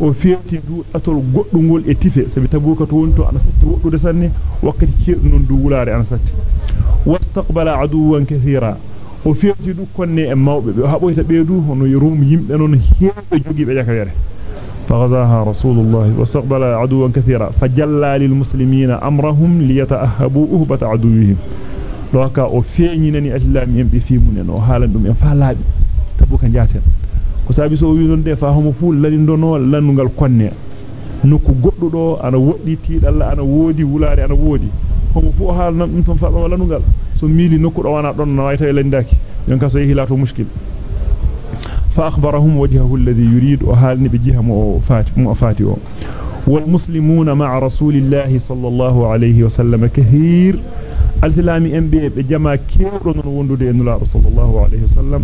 وفيتي دو اتول غودغول إي تيفه سبي تابوكا تونتو أنا ساتي وودو سانني وقتي كير نوندو وولار أنا ساتي واستقبل عدوا كثيرا. وفيتي دو كوني إي ماوبي هابويتا بيدو هونو يروم يمبه نون هيبة جوغي بيجاكا يره فغزاها رسول الله واستقبل عدوا كثيرا فجلى للمسلمين أمرهم ليتأهبوا أهبة عدوهم لوكا yembe fi munen o haalan dum en fa laabi tabuka jaaten ko sabi so wi non de fa homo fu lalindono lannugal konne nokku goddudo ana woddi tiidalla ana woodi wulaare ana woodi homo fu haalan dum ton fa do lannugal so miili nokku do wana don no wayta mushkil فأخبرهم وجهه الذي يريد وهالني بجهة مؤفاتي والمسلمون مع رسول الله صلى الله عليه وسلم كثير. التلامي انبي بجمع كيرون وندود ان صلى الله عليه وسلم.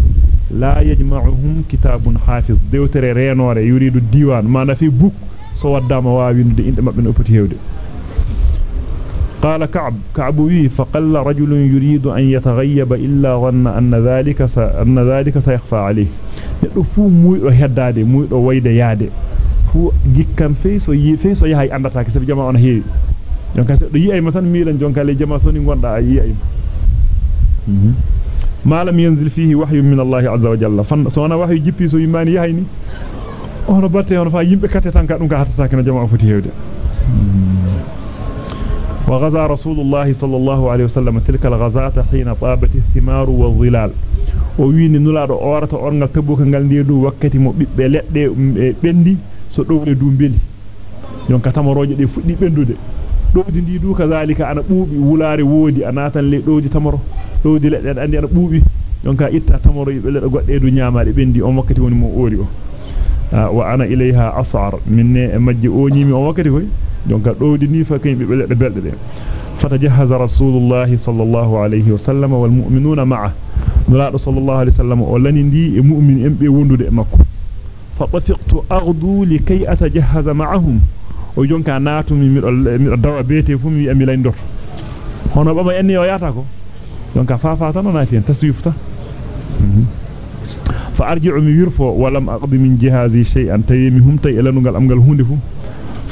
لا يجمعهم كتاب حافظ. دوتر رينور يريد الديوان. ما نفي بوك. سو وداما واوينده اند مابن اوبتي هيوده قال كعب كعبوي فقل رجل يريد أن يتغيب إلا ظن أن ذلك أن ذلك سيخفى عليه. نفو مويد هداد مويد ويد ياد فو جيكان فيسو يي فيسو يهاي اندتا كسب جماعة أنا هي دونك دو يي أي مثلا ميلان جونكا لي جماعة سوني غوندا يي أي. ما لم ينزل فيه وحي من الله عز وجل. فن سونا وحي جيبي سو يماني يهاي ني اون باتي اون فا يمبي كاتي تانكا دونك هاتا تاكنا جماعة فوتي هيودي. وغزا رسول الله صلى الله عليه وسلم تلك الغزاة حين طابت الثمار والظلال. وين نولار أورتا اورغال تبوكا غال نيدو وقتي مو بيبي لدي بندي سو دوبلي دومبلي نون كاتاموروجي دي فودي بندودي دو دي دو كذلك أنا بوبي ولاري وودي. اناتان لي دوجي تامورو. دودي لدي أندي أنا بوبي. نون كا ايتا تامورو يبل غودي دو نيامادي بندي. اون وقتي وني مو أوريو. آه، وأنا إليها اسعر مني ماجي اونيمي اون وقتي jonka dowdi ni fa kay be ledde belde de فتجهز رسول الله صلى الله عليه وسلم والمؤمنون معه nulaado sallallahu alaihi wasallam o lani ndi e mu'min en be wondude e makko fa tafiqtu aghdu likay atajahhaza ma'ahum o jonka natumi mido mido dawa bete fu mi amilay ndor hono baba enni o yata ko jonka fafa tan onati en taswifta fa arji'u mi wirfo walam aqdi min jihazi shay'an taymi humtay elanungal amgal hunde fu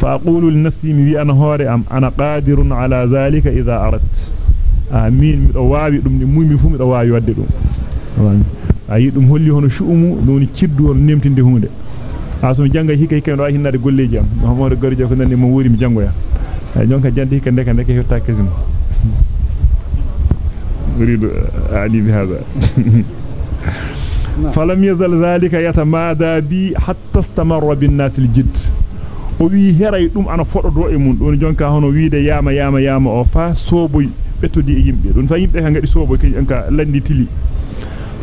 فأقول لنفسي مبي أنا هاري أم أنا قادر على ذلك إذا أردت. آمين. وابي دم نمو مفهوم وابي وددهم أي دم هلي هون شؤمو دون كدو هون نمتين دهون ده أصم جنگ هيك هيك نراه هنا دي قولي جام. نحمر غريجا فنا نموري مجنگ ويا جنگ جنده هيك نكا نكا هيرتا كزم أريد أعني بهذا. نعم. فلم يزل ذلك يتمادى بي حتى استمر بالناس الجد. O wi heray dum ana fodo do e mun don jonka hono wiide yama yama yama o fa soboy betodi e yimbe don fa yimbe ka ngadi sobo kay anka landi tili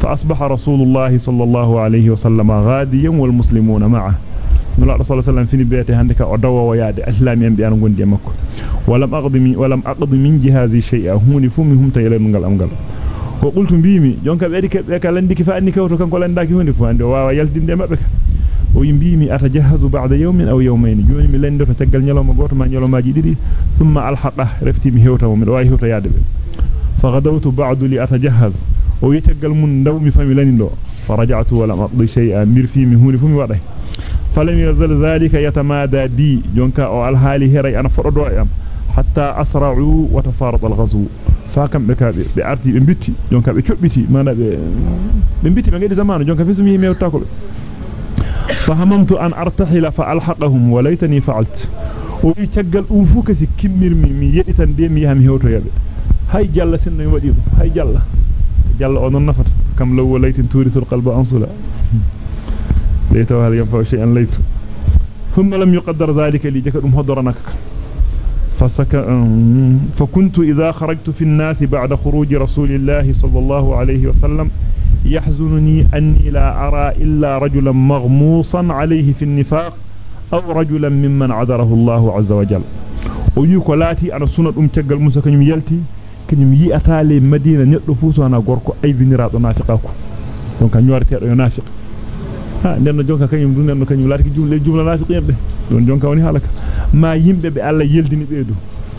fa asbaha rasulullah sallallahu alayhi wa sallam ghadiyan wal muslimuna ma'a nula rasul sallallahu fini bete hande ka o dawo yaade islami en bi an gondi makko walam aqdimi walam aqdi min jihazi shay'a huni fumi hum tayla ngal amgal ko qultu bimi jonka be be ka landi ki fa anni kawto kanko landaki hunde fu ande wawa yaldinde mabbe nyalomaaji didi thumma alhaqa rafti mi hewta mo mi do way hewta yaade be faghadawtu ba'du li atajahaz o yitagal mun ndaw mi fami lanindo faraja'tu wa lam aqdi shay'an mirfi mi huni fumi waday falam yazal dhalika yatamada bi jonka o alhali heray ana fododo am hatta asra'u wa tafarad alghazw fakam be kabe be arti be bitti jonka be cobbiti mana be be bitti be ngedi zamanu jonka fisumi mewta ko be فهممت أن أرتحل فألحقهم وليتني فعلت. ويتجل أوفوك سكمر ممي يئتن ديمي هم هوتو يبي هاي جل سنة يمديد هاي جل. جل أدن نفر. كم لو وليتن تورث القلب أنصلا. ليت هل ينفع شيئا ليت ثم لم يقدر ذلك لي جكر مهدرنك فسك... فكنت إذا خرجت في الناس بعد خروج رسول الله صلى الله عليه وسلم يحزنني أني لا أرى إلا رجلا مغموصا عليه في النفاق أو رجلا ممن عذره الله عز وجل. ويوكو لاتي أنا سنة أمتق الموسى كنم يلتي كنم يأتى لي مدينة نتلفوس وأنا غوركو أي بنيرات ونافقاكو دونك نوارتي أرى ينافق ها نينا جونكا كنم دون نينا كنم لاتي جملة جملة نافق يبدي دون جونكا وني حالك ما يمبي بألا يلدني بيدو.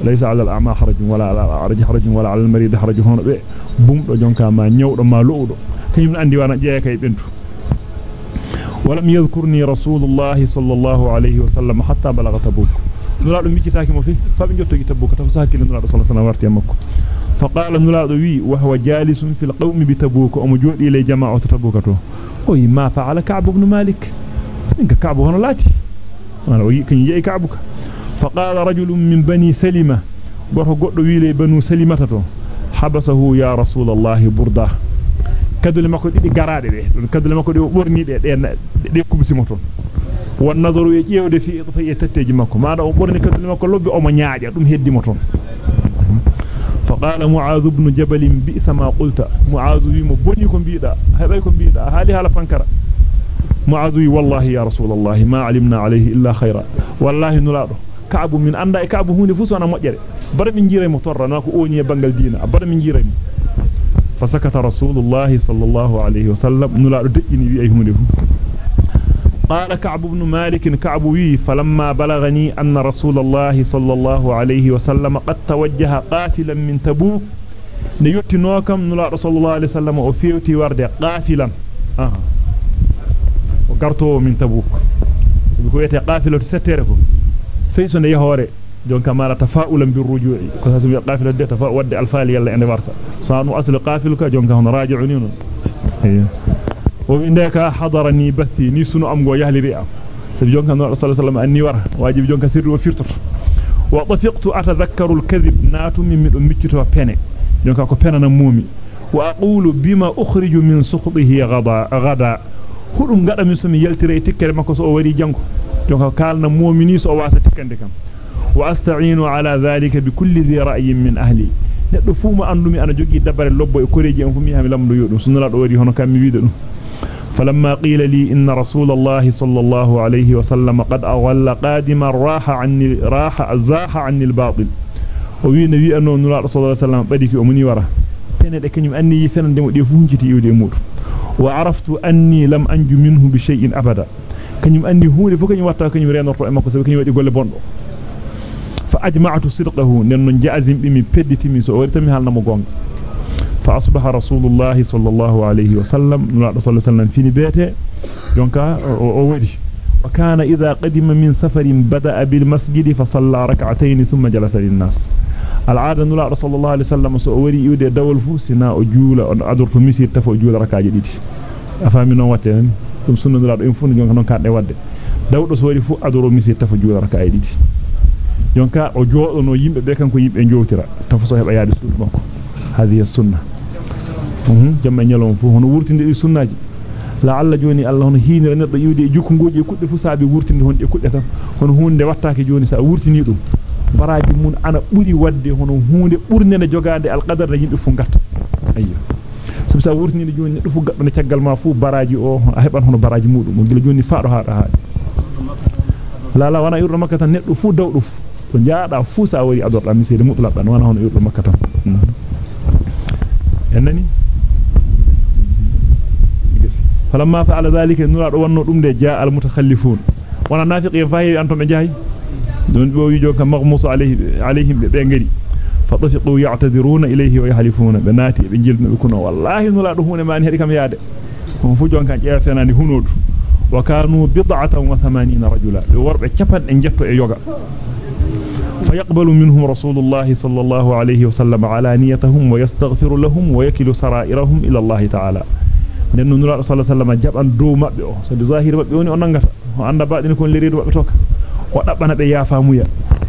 ليس على الأعمى حرج ولا على الأعرج حرج ولا على المريض حرج هون بي بوم دو جونكا ما نيو دو ما لؤ ولم يذكرني رسول الله صلى الله عليه وسلم حتى بلغ تبوك. نلاد ميكي تاكي مو في؟ فابن جوتو تبوك. تفساكي نلاد صلى الله عليه مكو فقال نلاد وي وهو جالس في القوم بتبوك. أم جودي لي جماعة تبوك تو وي ما فعل كعب بن مالك. إنك كعب هنا لاتي أنا وي كن يي كعبك. فقال رجل من بني سلمة. بره غدو وي بنو سلمة تو حبسه يا رسول الله برده. Kadule makko didi garade be kadule makko de borni de de de kubsimo ton won nazaru e ƴewde fi idfa tatteji makko maada o borni kadule makko lobbi o mo nyaaja dum heddimo ton فقال معاذ بن جبل بئس ما قلت معاذ ويم بني كون بيدا هباي كون بيدا هالي حالا فانكرا معاذ والله يا رسول الله ما علمنا عليه الا خيرا والله نلادو كعب من اندا كعب هوني فوسو min jiray mo torra na ko oni e bangal diina bar min jiray mo فسكت رسول الله صلى الله عليه وسلم. ay hunde fu قال كعب بن مالك كعب وي فلما بلغني أن رسول الله صلى الله عليه وسلم قد توجه قافلا من تبوك نيوتي نوكم نلا رسول الله عليه وسلم وفيوتي ورد قافلا. آه. وقرته من تبوك. بكويتي قافلة ستيركو. فيسون يهوري. دونك ما لا تفاؤلا بالرجوع. كاسم قافل الدي تفاؤل ود الفال يلا اني ورثه صانو أصل قافلك دونك هنا راجعون وينك حضرني بثي. نيسن أمغو يهلي ريا سيدي جونك صلى الله عليه وسلم أني ور واجب جونك سر وفرتر. وطفقت أتذكر الكذب. نات من من ميتو بين دونك كو بينا مومي. وأقول بما أخرج من سخطه غدا غدا. هدوم غدا مي سمي يلتري تيكري ماكو سو وري جانكو دونك كالنا مومي ني سو واسا تيكاندي كام wa bi min ahli neddo fu mo andumi ana jogi dabare lobbo e koreji en fu mi hami lamdo yodum sunna do wari hono kam mi wiida dum فلما قيل لي إن رسول الله صلى الله عليه وسلم قد أغل قادما راح عني راح أزاح عني الباطل. وي نبي أنه نلا رسول الله صلى الله عليه وسلم بديك أمني ورا. تنه كنيم أني يفنن دم دي فونجتي يودي مود وعرفت أني لم أنجو منه بشيء أبدا. كنيم أني هو فو كنيم واتا كنيم رينورتو مako sabi kanyum wadi golle bondo fa ajma'tu sidqahu nenno jaazim bimi pedditimi so wartami halnamo gonga. فأصبح رسول الله صلى الله عليه وسلم نلا صلى الله عليه فيني بيته يونكا أودي وكان إذا قدم من سفر بدأ بالمسجد فصلى ركعتين ثم جلس للناس العادة نلا رسول الله عليه وسلم سأوري يودي دول فوسنا أجولة أدرت مسير تفو أجولة ركعة جديد أفهمنا واتين ثم سنة نلا إنفون يونكا نون كان ودي dawdo so wari fu adoro misi tafa juula raka ay didi yonka o joodo no yimbe be kanko yimbe jowtira tafa so heba yaade suudu makko hadi sunna jamma nyalom fu hono wurtinde di sunnaji la alla joni alla hono hiinira neddo yiwde e jukkungoji e kudde fu saabi wurtinde hon e kudde tan hono hunde wattaake joni sa wurtini dum baraji mun ana buri wadde hono hunde burnene jogande alqadar da yimbe fu gatta ayyo sabi sa wurtini joni neddo fu gaddo ne tiagal ma fu baraji o a heban hono baraji mudum gila joni faado haada haade la la wana yurdo makka tan neddo fu dawdo to jaada fu sa wari adorda misede mutlaqan wana hono yurdo makka tan enani فلما فعل ذلك نرى ونو دum de jaa al mutakhallifun wana nafiqi fahi antum jahi don bo wi joka maghmus alayhi alayhim be ngari fatafiqu ya'tadiruna ilayhi wa yahlifuna banati be jilnu be kuno wallahi nula do hune mani hedi kam yaade ko fu jonka jeya senani hunodu wa kanu bid'atan wa 80 rajula be worbe capan e jetto e yoga فيقبل منهم رسول الله صلى الله عليه وسلم على نيتهم ويستغفر لهم ويكل سرائرهم إلى الله تعالى. لأن النور صلى الله عليه وسلم جاب أن دو مأبئه سيد ظاهر مأبئوني أننغر وعند بعد نكون لرير مأبئتوك وطبنا بيا فاموية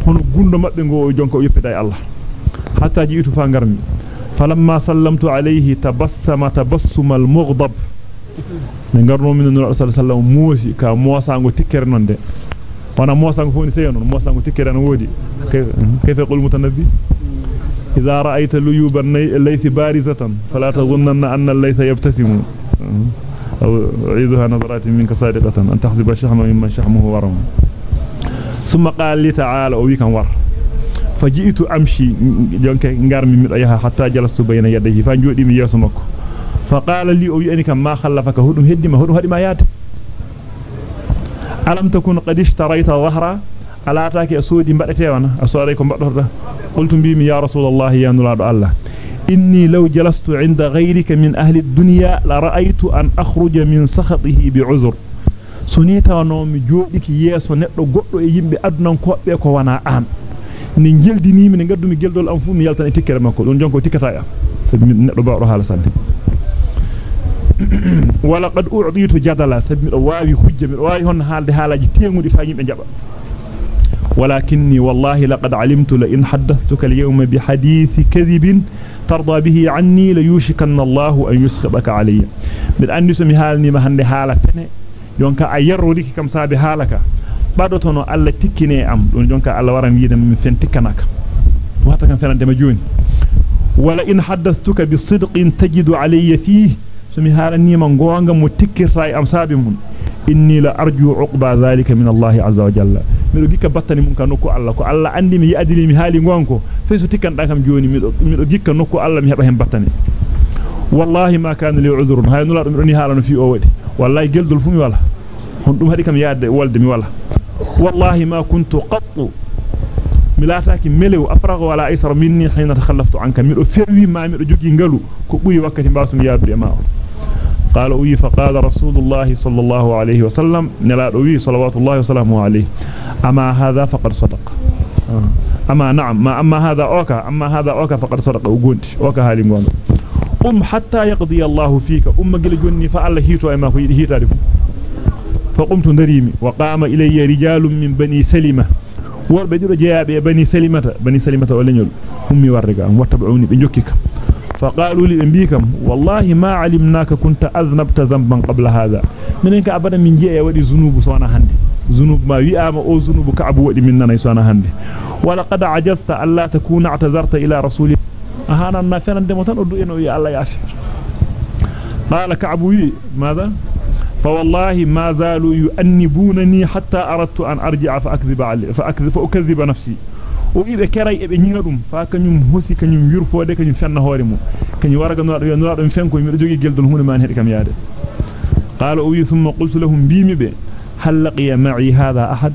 هنو قند مأبئنغو ويجونكو يبداي الله. حتى جئتوا فانغرمي. فلما سلمت عليه تبسم تبسم المغضب. نغرنو من النور صلى الله عليه وسلم موسي كموسى عنه تكرنون wana moosango foni sey non moosango tikkere an wodi kayfa qul mutanabbi إذا رأيت ليوب الليث بارزة فلا تظنن أن الليث يبتسم. أو أعيذها نظرات منك صادقة أن تحسب الشحم ممن شحمه ورم. ثم قال لي تعالى أويكا ور فجئت أمشي جونك نغارمي ميدو حتى جلست بين يديه فأنجودي مي يسو مكو فقال لي أوي أنك ما خلفك هدوم هدما هدوم هدما يات ألم تكن قد اشتريت ظهرا ألا تاكي أسودي مبأتي وأنا أسودي كم بأتي قلت بيم يا رسول الله يا نراد الله. إني لو جلست عند غيرك من أهل الدنيا لرأيت أن أخرج من سخطه بعذر. سنيتا ونوم جودك يسو نتو قطو يجيب أدنان كوبي كوانا آن. ni jeldini mi gaddu mi geldol am fu mi yaltan e tikkere makko don jonko tikkata ya sabi neddo bawdo hala sande wala qad u'ditu jadala sabi mi do waawi hujja mi do waawi hon haalde haalaji teengudi fa yimbe jaba ولكني والله لقد علمت لئن حدثتك اليوم بحديث كذب ترضى به عني ليوشكن الله أن يسخطك علي من أن يسمي حالني ما هندي حالة فنه يونك أيرودك كم سابي حالك badotono alla tikkine am don jonka alla waran wiide min fen tikkanaka wata kan fenande ma joni wala in haddathtuka bi sidqin tajidu alayya fihi sumi halani ma gonga mo tikkirta am sabi mun inni la arju uqba zalika min Allah azza wa jalla mi do gikka battani mun kan nokku Allah ko Allah andi mi yadili mi haali gonko fe so tikkan da kam joni mi do mi do gikka nokku Allah mi heba hen battani wallahi ma kana li udhrun hay nula dum doni halano fi o wadi wallahi geldul fumi wala hon dum hadi kam yaade wolde mi wala والله ما كنت قط ملاتاك ملو افرغ ولا ايسر مني حين تخلفت عنك ميدو فيروي ما ميدو جوغي غالو كو بوي وقتي باسم يابري ما قال وي فقال رسول الله صلى الله عليه وسلم نلا دوي صلوات الله وسلامه عليه. أما هذا فقد صدق. أما نعم ما أما هذا أوكا أما هذا أوكا فقد صدق. وغونت أوكا حالي غون أم حتى يقضي الله فيك. أم جل جوني فالله هيتو اما كو يدي هيتادي فقمت دريمي وقام إلي رجال من بني سلمة. وربدر جيابي بني سلمة بني سلمة ولنجل هم ورقا واتبعوني بنجكك فقالوا لي انبيكم والله ما علمناك كنت أذنبت ذنبا قبل هذا. منك أبدا من جيء ودي ذنوب سوانا هندي. ذنوب ما ويأما أو ذنوب كعب ودي مننا سوانا هندي. ولقد عجزت ألا تكون اعتذرت إلى رسول. أهانا النافنا دمتان أدو إنه يا الله يافي قال كعب ماذا؟ فوالله ما زالوا يؤنبونني حتى أردت أن أرجع فأكذب علي فأكذب فأكذب نفسي. وإذا كراي إبن ينغدم فكنيم هوسي كنيم يرفودي كنيم فن هورمو كني ورغا نوار نوار دم فنكو مي جوغي جلدل هون ما هدي كام ياده قال أوي ثم قلت لهم بيمي بي هل لقي معي هذا أحد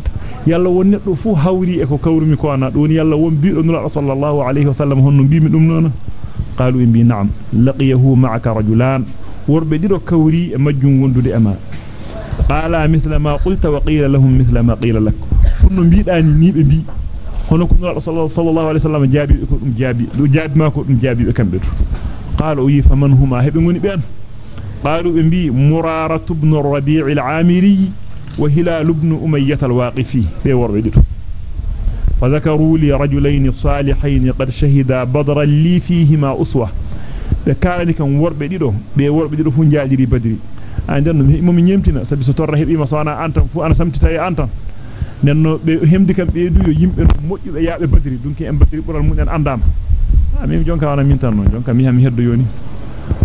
يلا ونيدو فو هاوري اكو كورمي كو أنا دون يلا وون بي دون صلى الله عليه وسلم هون بيمي دum نون قالوا ان بي نعم لقيه معك رجلان worbe dido kawri e majjum wondude ama qala mithla ma qulta wa qila lahum mithla ma qila lak. Kunno biidani ni be bi hono ko nura sallallahu alaihi wasallam jaabi ko dum jaabi do jaabi ma ko dum jaabi be kambe to qala uyi faman huma hebe ngoni ben qalu be bi murara ibn rabi' al-amiri wa hilal ibn umayyah al-waqifi be worbe dito فذكروا لي رجلين صالحين قد شهدا بدرا لي فيهما أسوة be kalani kan worbe dido be worbe dido fu jaadiri badri anden no mo mi nyemtina sabi so torra hebi ma sona fu e nenno be hemdi kam be duyo yimbe no mojjube yaabe badri dunki en badri bural mun en andama ami jonka wana min tan non jonka mi ha mi heddo yoni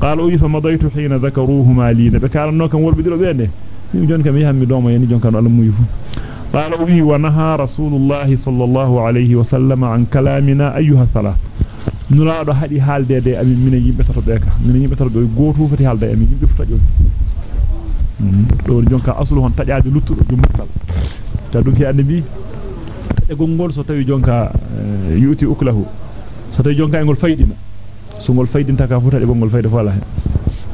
qala uyi fa madaytu hina dhakaruhuma li be kalano kan worbe dido be ne mi jonka mi ha mi domo yani jonka no Allah muyi fu قال وي ونهى رسول الله صلى الله عليه وسلم عن كلامنا أيها الثلاث nulaado hadi haaldede ami minen yimbe tato be ka minen yimbe tato do goto fati haalde ami yimbe futa joni do jonka aslu hon tajaade luttudo dum muttal ta dum fi annabi e gongol so tawi jonka yuti uklahu so tawi jonka ngol faydina so ngol faydinta ka futa de gongol fayda fala hen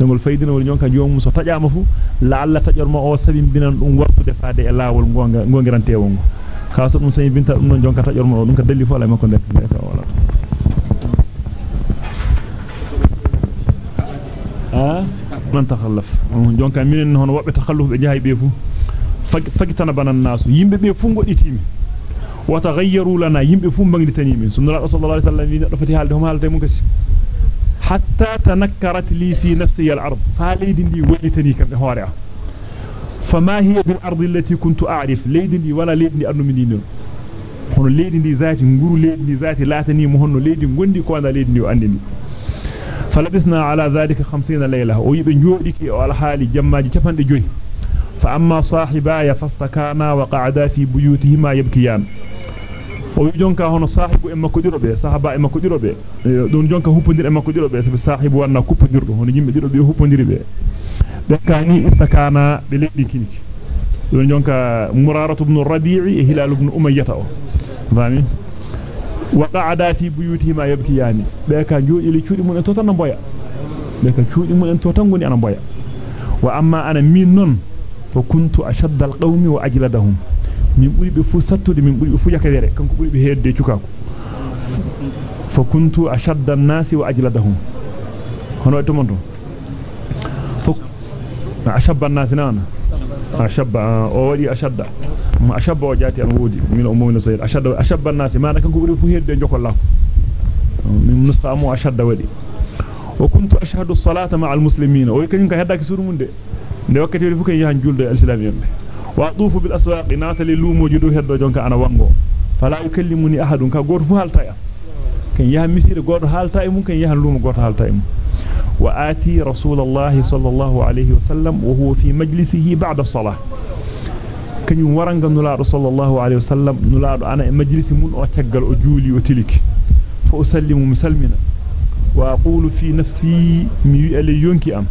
ngol faydina woni jonka jomum so tajaama fu la alla tajorma o sabim binan dum wartude faade e laawol gonga gongirantewo ngo ka so dum sayi binta dum non jonka tajorma o dum ka dalli fala makko nder ka wala man takhallaf jonka minen hono wobbe takhalluf be jahay be fu fagitana banan nasu yimbe be fu goditimi wa taghayyaru lana yimbe fu bangditani min sunna sallallahu alaihi wasallam wi dafati halde hum halde mun kasi hatta tanakkarat li fi nafsi al-ard fa leydi ndi wallitani kambe hoore fama hiya bil ard allati kuntu a'rif leydi ndi wala leydi ndi andu min hono leydi ndi zati nguru leydi ndi zati latani mo honno leydi gondi ko anda leydi ndi o andini فلبثنا على ذلك خمسين ليلة ويبن جودك وعلى حال جماج تفند جوي فأما صاحبايا فاستكانا وقعدا في بيوتهما يبكيان o jonka hono sahibu e makko dirobe sahaba e makko dirobe don jonka huppondir e makko dirobe sabi sahibu wanna kuppondirdo hono yimbe dirobe huppondiri be be kani istakana be leddi kiniki don jonka muraratu ibn rabi'i e hilal ibn umayyah o fami wa qa'ada fi buyutihima yabkiyani be ka joodili cuudi mun en to tan فكنت أشد القوم وأجلدهم. من بوري بفو من بوري بفو يكذيري كنك بوري بهير دي چوكاكو فكنت أشد الناس وأجلدهم. هنو أتو منتو؟ فك... أشب الناس نانا. أشب آه، أولي أشد. ما أشب وجاتي أنهودي من أمو من الصغير أشد, أشب الناس. ما نكنك بوري بفو هير الله. من نستعمو أشد ولي. وكنت أشهد الصلاة مع المسلمين. ويكنك هداك سور من wa de wakkati fu kay yahan julde al-islamiyyin واطوف بالاسواق ناتل لوموجي دو heddo jonka ana wango fala yukallimuni ahadun ka goto fu halta ya kan yaha misire goto halta e mun kan yaha lumo goto halta e mun wa ati rasulullahi sallallahu alayhi wa sallam wa huwa fi majlisihi ba'da as-salah kanyum waranga nulaado sallallahu alayhi wa sallam nulaado ana e majlisi mun o taggal o juuli o tiliki fa usallimu musalmina wa aqulu fi nafsi mi ale yonki am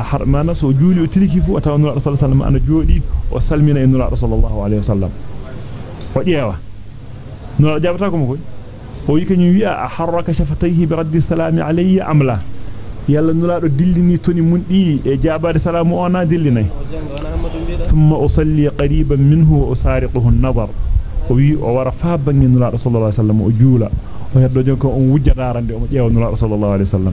ahar mana so juuli o tiliki fu ataw nulaado sallallahu alayhi wa sallam ana joodi o salmina en nulaado sallallahu alayhi wa sallam o jeewa nulaado jabata ko mo o yi kanyum wi'a aharraka shafatayhi bi raddi salami alayya amla yalla nulaado dillini toni mun di e jabaade salamu ona dillinay thumma usalli qariban minhu wa usariquhu an-nazar o wi o wara fa bangi nulaado sallallahu alayhi wa sallam o juula o heddo jonko on wujjadarande o jeewa nulaado sallallahu alayhi wa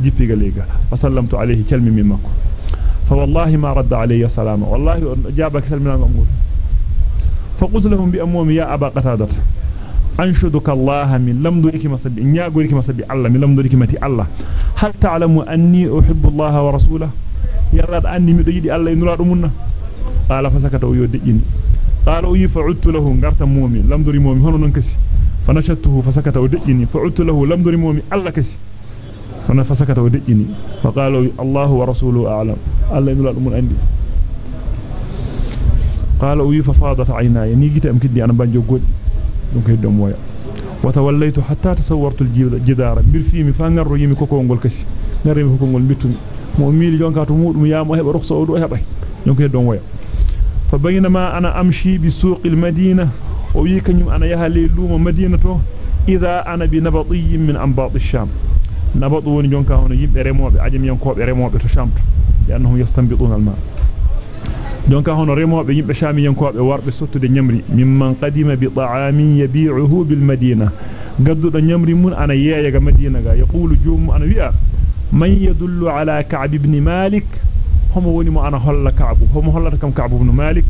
jippi galega fasallamtu alayhi kalmi min makko فوالله ما رد علي سلاما والله جابك سلمنا ngol فقلت لهم بأمومي يا أبا قتادة أنشدك الله من لم درك مسبي إن يأغرك مسبي الله من لم درك متي الله. هل تعلم أني أحب الله ورسوله؟ يراد أني مدجدي الله إنراد منا قال فسكت ويودجني قال أي فعدت له. غرت مومي لم دري مومي هنا ننكسي. فنشدته فسكت ودجني فعدت له لم دري مومي الله كسي. هنا فسكت ودجني فقالوا الله ورسوله أعلم الله يقول الأمور عندي قالوا وي ففاضت عيناي نيجي أم كدي أنا بنجو قد دونك هدوم ويا وتوليت حتى تصورت الجدار بالفيم فانر ريم كوكو نقول كسي نقول ريم كوكو نقول بيتم مؤمن يوم كاتو مود ميا ما هب رخصة ودو هب دونك هدوم ويا فبينما أنا أمشي بسوق المدينة ويكن يوم أنا يهالي اللوم مدينته إذا أنا بنبطي من أنباط الشام نبض وين جون كهون يجيب ريموب عجم ينقاب ريموب تشامط لأنهم يستنبطون الماء. جون كهون ريموب يجيب شامي ينقاب وارب سوت دنيمري ممن قديم بطعام يبيعه بالمدينة. قد دنيمري من أنا يا يا مدينة يقول جوم أنا ويا من يدل على كعب ابن مالك؟ هم وين ما أنا هلا كعب. هم هلا كم كعب ابن مالك؟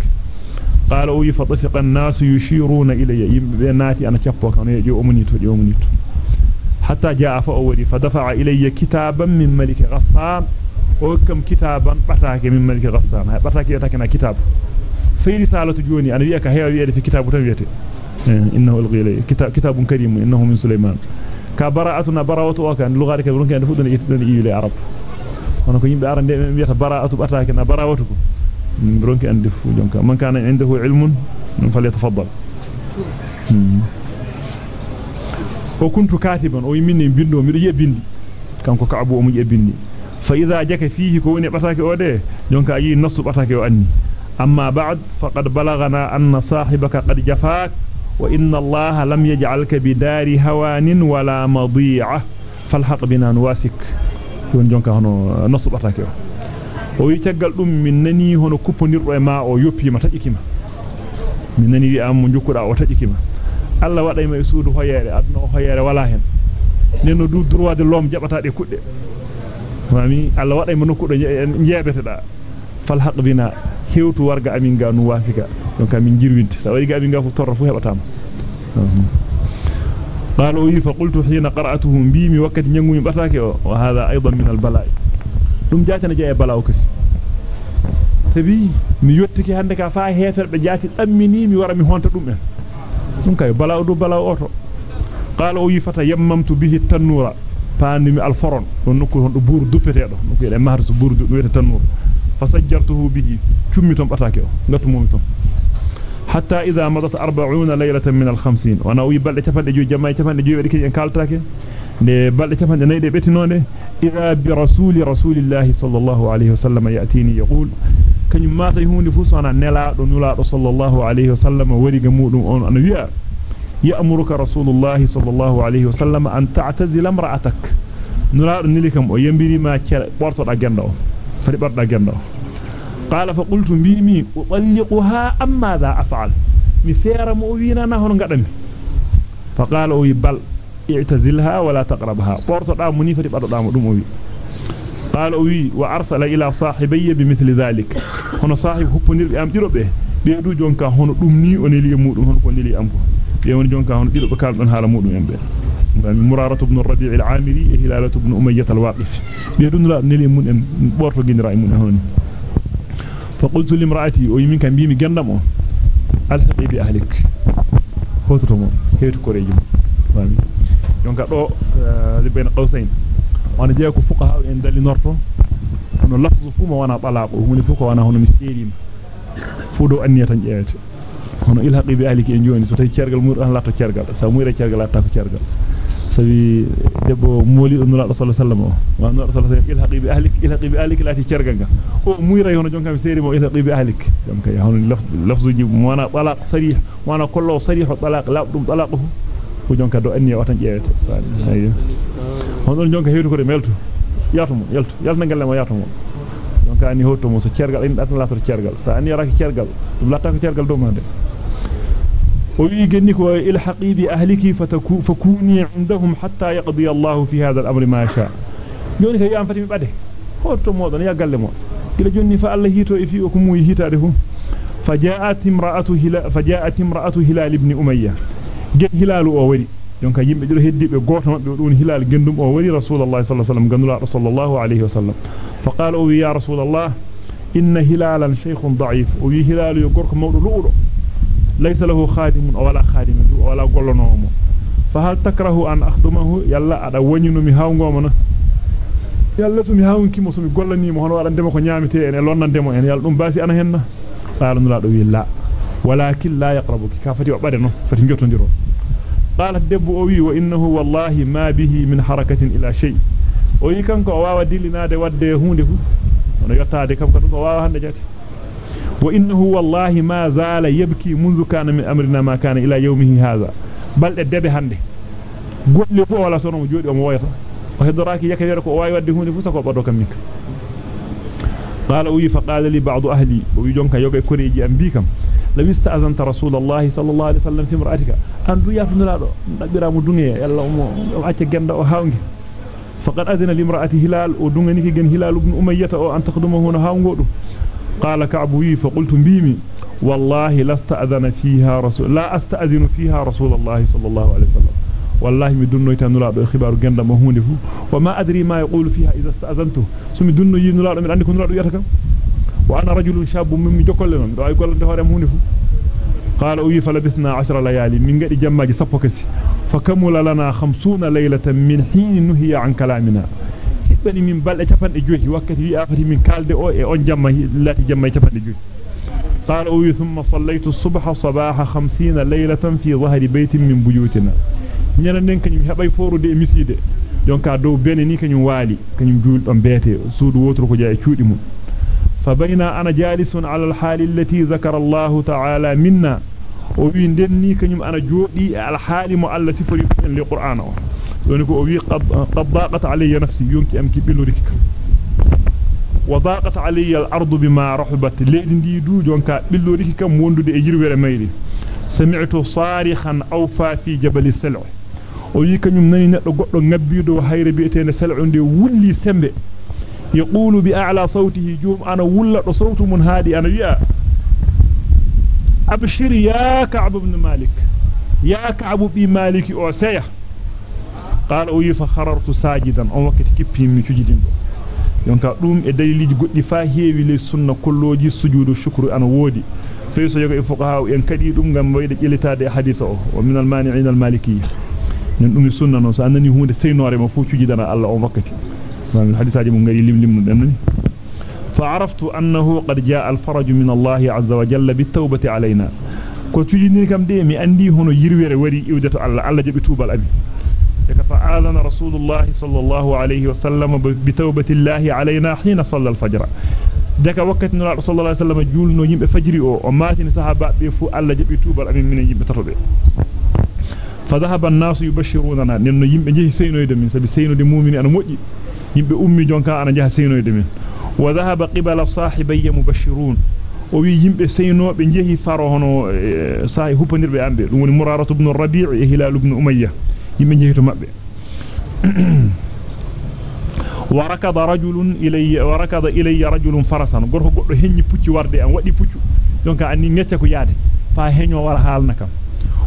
قالوا يفطفق الناس يشيرون إلي. يبناتي أنا كبوك أنا يجي أمنيتو يجي أمنيتو. حتى جاء فأوري فدفع إلي كتابا من ملك غصان وكم كتابا؟ بطاك من ملك غصان بطاك يتكنا كتاب. في رسالة جوني أنا ليك هي ويأتي في كتاب تبيتي. يعني إنه الغيلي كتاب, كتاب كريم إنه من سليمان. كبراءتنا براءة وكان يعني لغارك بلونك أن فودنا يتدن إيه لعرب ونكو ينبي أرن دائما يتبع براءة بطاكنا براءتك بلونك أن من كان عنده علم فليتفضل. Yimini bindo mi do yebindi kanko ka abu o mu yebindi فإذا جك فيه كوني بتاك أوده جونك أي نص بتاك أني أما بعد فقد بلغنا أن صاحبك قد جفاك وإن الله لم يجعلك بدار هوان ولا مضيعة فالحق بنا نواسك يون جونك هنو نص min nani hono kuppondirdo e ma o yoppi ma tajikima min nani wi am mo jokkuda o tajikima alla waday ma e suudu hoyere adno hoyere wala hen nenno du droit de l'homme jabata de kudde mami alla waday mo nokkudo jeebeteda fal haq bina hewtu warga amin ga nu wasika donc amin jirwinti sa wari ga amin ga fu torro fu hebatama قالوا إيه فقلت حين قرأته بيمي وقت نيغومي باتاكي وهذا أيضا من البلاء دum jaatana jey balaaw kasi sabi mi yottiki hande ka faa heferbe jaati dammini mi wara mi honta dum kay balaaw do balaaw oto qala o yifata yammamtu bihi tanura paandi mi alforon don nokku hon do buru duppetedo nokku e mahar so buru du wete tanur fasajjartuhu bihi cummi ton batake o ngatu momi ton hatta idha madat 40 laylatan min al-50 wana o yibalde cafande joy jamma cafande joy wadi kidi en kaltake de balde cafande nayde betinonde idha bi rasuli rasulillahi sallallahu alayhi wa sallam yatini yaqul kanyum mata hunde fu sona nela do nula do sallallahu alayhi wa sallam wari ga mudum on ana wi'a ya'muruka rasulullahi sallallahu alayhi wa sallam an ta'tazila imra'atak nula do nilikam o yambiri ma cer borto da genda o fadi barda genda o qala fa qultu bimi utalliquha amma dha af'al mi fera mo wiina na hono ngadami fa qala o bal i'tazilha wala taqrabha borto da muni fadi bado da mo dum o wi قال وي وأرسل إلى صاحبي بمثل ذلك. هنا صاحب حبنير امتيرو به. ديدو جونكا هنا دومني اوني لي مودون هنا كوني لي امبو ديون جونكا هنا ديدو بكال دون حال مودو امبه مرارة بن الربيع العامري هلالة بن أمية الواقف. ديدو نلا نلي مون ام بورتو غين رأي مون هنا فقلت لامرأتي وي منك بيمي غندم الحقي بأهلك. خوتو مو هيتو كوريجو فامي جونكا دو آه، لي بين قوسين. Wana jeeya ko fuqaha en dali norto hono lafzu fu ma wana talaqo huni fu ko wana hono misterim fu do anniya tan jeeyete hono ilhaqi bi ahliki en joni so tay cergal mur an lato cergal sa muira cergal latta ko cergal sabi debbo moli do nula sallallahu alaihi wasallam wa nula sallallahu alaihi wasallam ilhaqi bi ahliki ilhaqi bi ahliki lati cergal ga o muira hono jonka mi seri mo ilhaqi bi ahliki jonka hono lafzuji wana talaq sarih wana kollo sarih talaq labdum talaqu ko jonka do anniya watan jeewete sali ayyo honon jonka heetu ko de meltu yaatu mo yeltu yalna galle mo yaatu mo jonka ani hoto mo so cergal en dan lator cergal sa ani raki cergal dum latta ko cergal do mande o wi genni ko ilhaqi bi ahliki fataku fakuni indahum hatta yaqdi Allah fi hadha al-amr ma sha joni kay am fatimi bade hoto modon ya galle mo gila jonni fa Allah hito e fi o ko muy hitade fu فجاءت امرأة هلال فجاءت امرأة هلال ابن أمية gen hilalu o wari donc yimbe jiro heddibe goto mabbe don hilal gendum o wari rasulullah sallallahu alaihi wasallam gandula sallallahu alaihi wasallam faqala o ya rasulullah inna hilalan shaykhun da'if o wi hilalu yo gorko mawdo luudo laysa lahu khadimun wala khadimun wala gollonomo fa hal takrahu an akhdumahu yalla ada wanyinu mi hawngoma na yalla to mi hawnki mo so mi gollani mo hono wadande mo ko nyaamite en e lonnande mo en yalla dum basi ana henna wi la ولكن لا يقربك. كافتي وبرنه فتنجتن جرو قالت دب أوي وإنه والله ما به من حركة إلى شيء. أوي كان كواوا دلنا دود هونه أنا يتعدى كم كان كواوا هنجت وإنه والله ما زال يبكي منذ كان من أمرنا ما كان إلى يومه هذا. بل الدب هنده. قل لي بو ولا صنم جود أم وايتا وهذا راكي يكذرك وواي ودي هوني فسكو بدو كمك قال أوي فقال لي بعض أهلي. ويجونك يوغي كوريجي أم بيكم. لو استأذنت رسول الله صلى الله عليه وسلم في امرأتك. أن دو يافنلا دو دبيرامو دنيا. يلا أمو أعطي جندا أو هاونجي فقد أذن لامرأة هلال ودنغني كي جن هلال بن أمية أو أن تخدمه هنا قال كعب وي فقلت بيمي. والله لا استأذن فيها رسول لا أستأذن فيها رسول الله صلى الله عليه وسلم. والله mi dunno tan nulaado e khibaaru genda mo hunde fu wa ma adri ma yaqulu fiha idha sta'azantu sumi وأنا رجل شاب من جوكل نون دو اي غولن دهورم هوني فو. قال أوي فلبثنا 10 ليالي من غدي جماجي سابوكسي فكمل لنا 50 ليلة من حين نهي عن كلامنا. بني من بلد تفان جوي وقت وي افاتي من كالدي أو أون جماي لاتي جماي تفان جوي قال أوي ثم صليت الصبح صباح 50 ليلة في ظهر بيت من بيوتنا. نينا نينك ني هباي فورو دي ميسيدي دونك ا دو بني ني كنيو والي. كنيو جول دون بيتي. سودو ووترو كو جاي تشودي فبين أنا جالس على الحال التي ذكر الله تعالى منا. وبيندني كنم أنا جودي الحال مؤلس في القرآن ونكو أبي قضاقت علي نفسي. يونك أم كبيل ركك وضاقت علي الأرض بما رحبت. لين دي دوج ونكا بلو ركك موندو دي أجير ويرميلي سمعت صارخا أوفا في جبل السلع. ويكن يمنني نقلو قطلو نبيدو وحير بيئتين سلع دي ولي سمبئ يقول بأعلى صوته جوم أنا ولا صوت من هادي أنا يا أبشر يا كعب بن مالك يا كعب بن مالك أعسيا قال أوي فخررت ساجدا. أمك تكبه من تجدين يونكا روم إدالي لجد فاهي ولي سنة كله سجود الشكر أنا ودي فيسو يقول فقهاء ينكدي روم غم ويدة إلتا دي حديثه ومن المانعين المالكي ينكدي سنة نوسى أنني هون سينواري مفو تجدنا الله أمكتي نعم، فعرفت أنه قد جاء الفرج من الله عز وجل بالتوبة علينا. كتجيني كم دي رسول الله صلى الله عليه وسلم بتوبة الله علينا حين صلى الفجر. ذاك وقت نرى الله صلى الله عليه وسلم جولنا يفجر وماتني صحابة بفو الله جب توبة الأبي من يجب تربي فذهب الناس يبشروننا لأنه يمجي سينو يدمين سبي سينو دمومين أنا مؤجي yimbe ummi jonka ana jaha seynoyde min وذهب قبل صاحبي مبشرون o wi yimbe seynobe jehi faro hono sahi hupanirbe ambe dum woni muraratu ibn rabi' e hilal ibn umayyah yimbe jehi to mabbe وركض رجل الي وركض الي رجل فرسا gorko goddo henni pucci warde am wadi puccu donc anni ngecce ko yaade fa henyo wara halna kam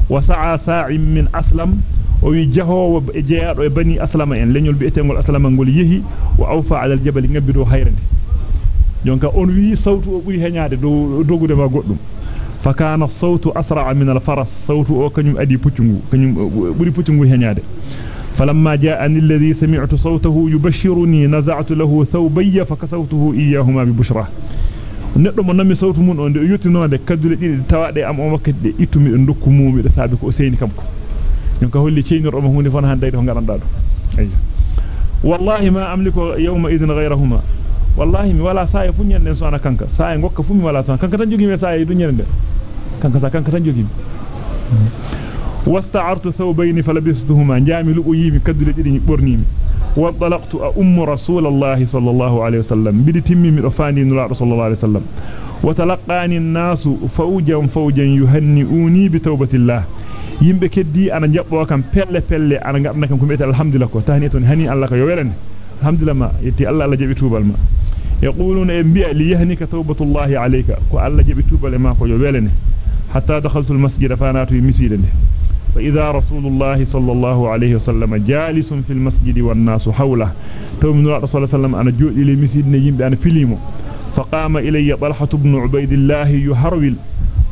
وسعى ساع من اسلم وي جهو جياد بني اسلام ان لنول بيتمول اسلام غول يهي واوفى على الجبل نبدو خيرند دونك اون وي صوتو بوي هنياده دو دوغودا ما غودوم فكان الصوت اسرع من الفرس صوت أو كنم ادي بوتشغو كنم بوري بوتشغو هنياده فلما جاء الذي سمعت صوته يبشرني نزعت له ثوبي فكسوته اياهما ببشرى neddo mo nami sawtu mun on de yottinode kaddule didi tawade am o makkade itumi ndokku mumi de sabe ko seyni kam ko. Hunde fon hande do ngaranda do ayyo wallahi ma amliku yawma idin ghayrahuma wallahi mi wala saaya fu nyanden so ana kanka saaya ngokka fu mi wala tan kanka tan jogi me saaya du nyande kanka sa kanka tan jogi واستعرت ثوبين فلبستهما جامل أيمي كدل جدي برنيمي وانطلقت أم رسول الله صلى الله عليه وسلم بدي تمي من أفاني نلا رسول الله عليه وسلم وتلقاني الناس فوجا فوجا يهنئوني بتوبة الله yimbe keddi ana jabbo kam pelle pelle ana ngadna kam ko meete alhamdulillah ko tani ton hani Allah ko yo welane alhamdulillah ma yetti Allah Allah jabi tubal ma yaquluna e bi'a li yahnika tawbatullahi alayka ko Allah jabi tubal ma ko yo welane hatta dakhaltu almasjid fa natu miside فإذا رسول الله صلى الله عليه وسلم جالس في المسجد والناس حوله تومن الله صلى الله عليه وسلم أنا جوء إلى مسجد نجيم أنا فيليمو فقام إلي طلحة بن عبيد الله يهرول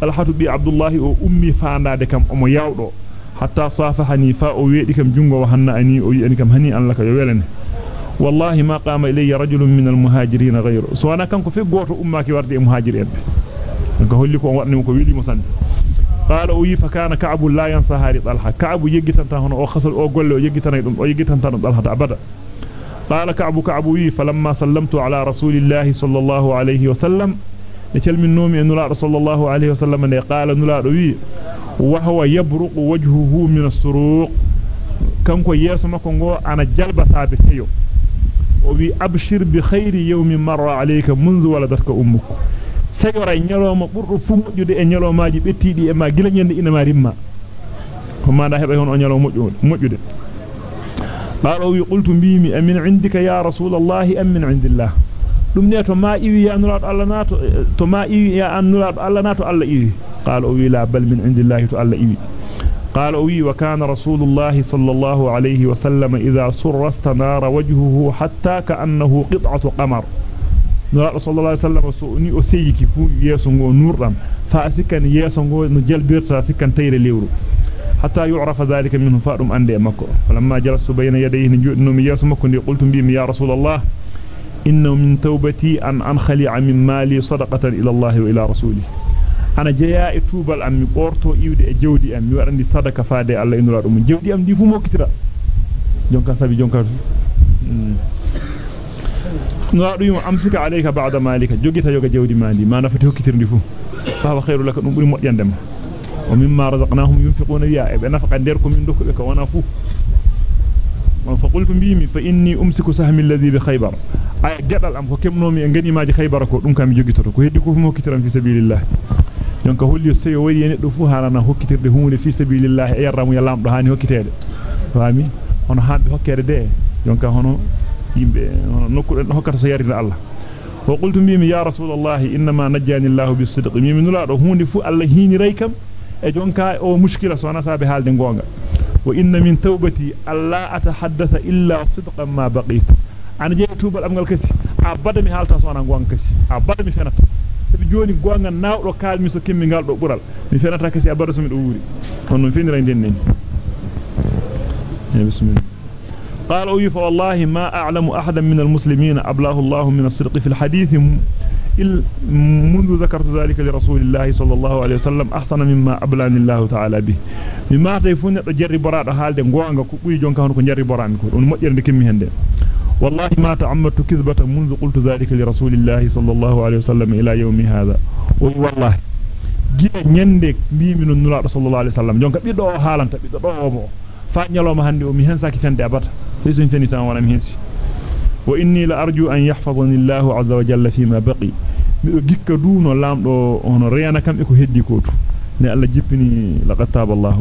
طلحة بي عبد الله وأمي فانا دكم أم ياودو حتى صافحني فاء ويدكم جنغو وهنأني ويأنكم هني أن لك يولن والله ما قام إلي رجل من المهاجرين غيره سوانا كان في قوة أمك وردي مهاجر أبي نقول لكم وأني مكويلي مسند قال وي فكان كعب لا ينسى هاري طلحه كعب يجتنتا هنا أو خسل أو غول يجتناي دum أو يجتنتا طلحه ابدا قال كعب كعب فلما سلمت على رسول الله صلى الله عليه وسلم نكلم نومي ان رسول الله عليه وسلم قال نلا وي وهو يبرق وجهه من السروق ana jalba saabe seyo o wi abshir bi khairi yawmin marra alayka munzu waladatka ummuka sayora nyaloma burdo fu mojjude e nyalomaaji bettidi e ma gila nyande ina ma rimma ko manda heba hon o nyalo mojjude mojjude baro wi qultu bimi amin indika ya rasulullah am min indillah dum ne to ma iwi ya allah to ma iwi ya allah allah iwi qala wi la bal min indillah to allah iwi قال وي وكان رسول الله صلى الله عليه وسلم إذا سر استنار وجهه حتى كأنه قطعة قمر nura sallallahu alaihi wasallam so ni o seyiki fu yeso ngo nurdam fa sikkan yeso ngo no jalbirta sikkan tayre lewru hatta yu'rafa dhalika minhu fa'dum ande makko falamma jalastu bayna yadayhi jodno mi ان من توبتي أن أنخلع من مالي صدقة إلى الله وإلى رسوله. أنا جاي أتوب الأم بورتو يود جودي أم. يورني صدقة فادة الله إن رأوا من جودي أم ديفو مكترا جونكا سبي جونكا. نرأوا يوم أمسك عليك بعد مالك. جوجي تجوج جودي مالي. ما نفتيه كتير ديفو فهو خير لك نقول ما يندم. ومما رزقناهم ينفقون. يا ابن فقد دركم من دخلك ونافو فقلت بهم فإني أمسك سهم الذي بخيبر جدل أم فكم نومي أنجني ما بخيبرك ودم كم يجتر كهديكو فمو كتر في سبيل الله يوم كهول يسوي ويا نلفوها لنا هو كتر لهون في سبيل الله أي رم يلا مرهاني هو كتر فهمي هن هاد هو كردة يوم كهونو يب نكر هو كتر سيار الله فقلت بهم يا رسول الله إنما نجاني الله بالصدق مين من الله هون فو الله هيني رايكم أجونك أو مشكلة سوانا سابي هالدين قوانا وإن من توبتي ألا أتحدث إلا صدقا ما بقيت. أنا جاء توبة الأمغال كسي أبدا مهالتا سوانا نغوان كسي. أبدا مسانتا تبجوني نغوان ناو ركال ميسو كم من غالب أبرال مسانتا كسي أبدا سمد أوري. ونن فين رأي دينين بسم الله. قال أوي فوالله ما أعلم أحدا من المسلمين أبلاه الله من الصدق في الحديث منذ ذكرت ذلك لرسول الله صلى الله عليه وسلم أحسن مما أبلاني الله تعالى به مما تيفون جري براد حالde gonga ko buri jonka hono ko jarri borami ko don mojjerde kimmi hende والله ما تعمدت كذبة منذ قلت ذلك لرسول الله صلى الله عليه وسلم إلى يوم هذا والله gila nyande mimi non nula sallallahu alaihi wasallam jonka biddo halanta biddo do mo fa nyaloma hande o mi hen saki fende abata فيسن فنيتان وأنا مهنسي وإني لأرجو أن يحفظني الله عز وجل فيما بقي. جيك دونو لامدو هنا ريانا كم إكو هدي كوتو. ne Allah jippini laqad taba Allah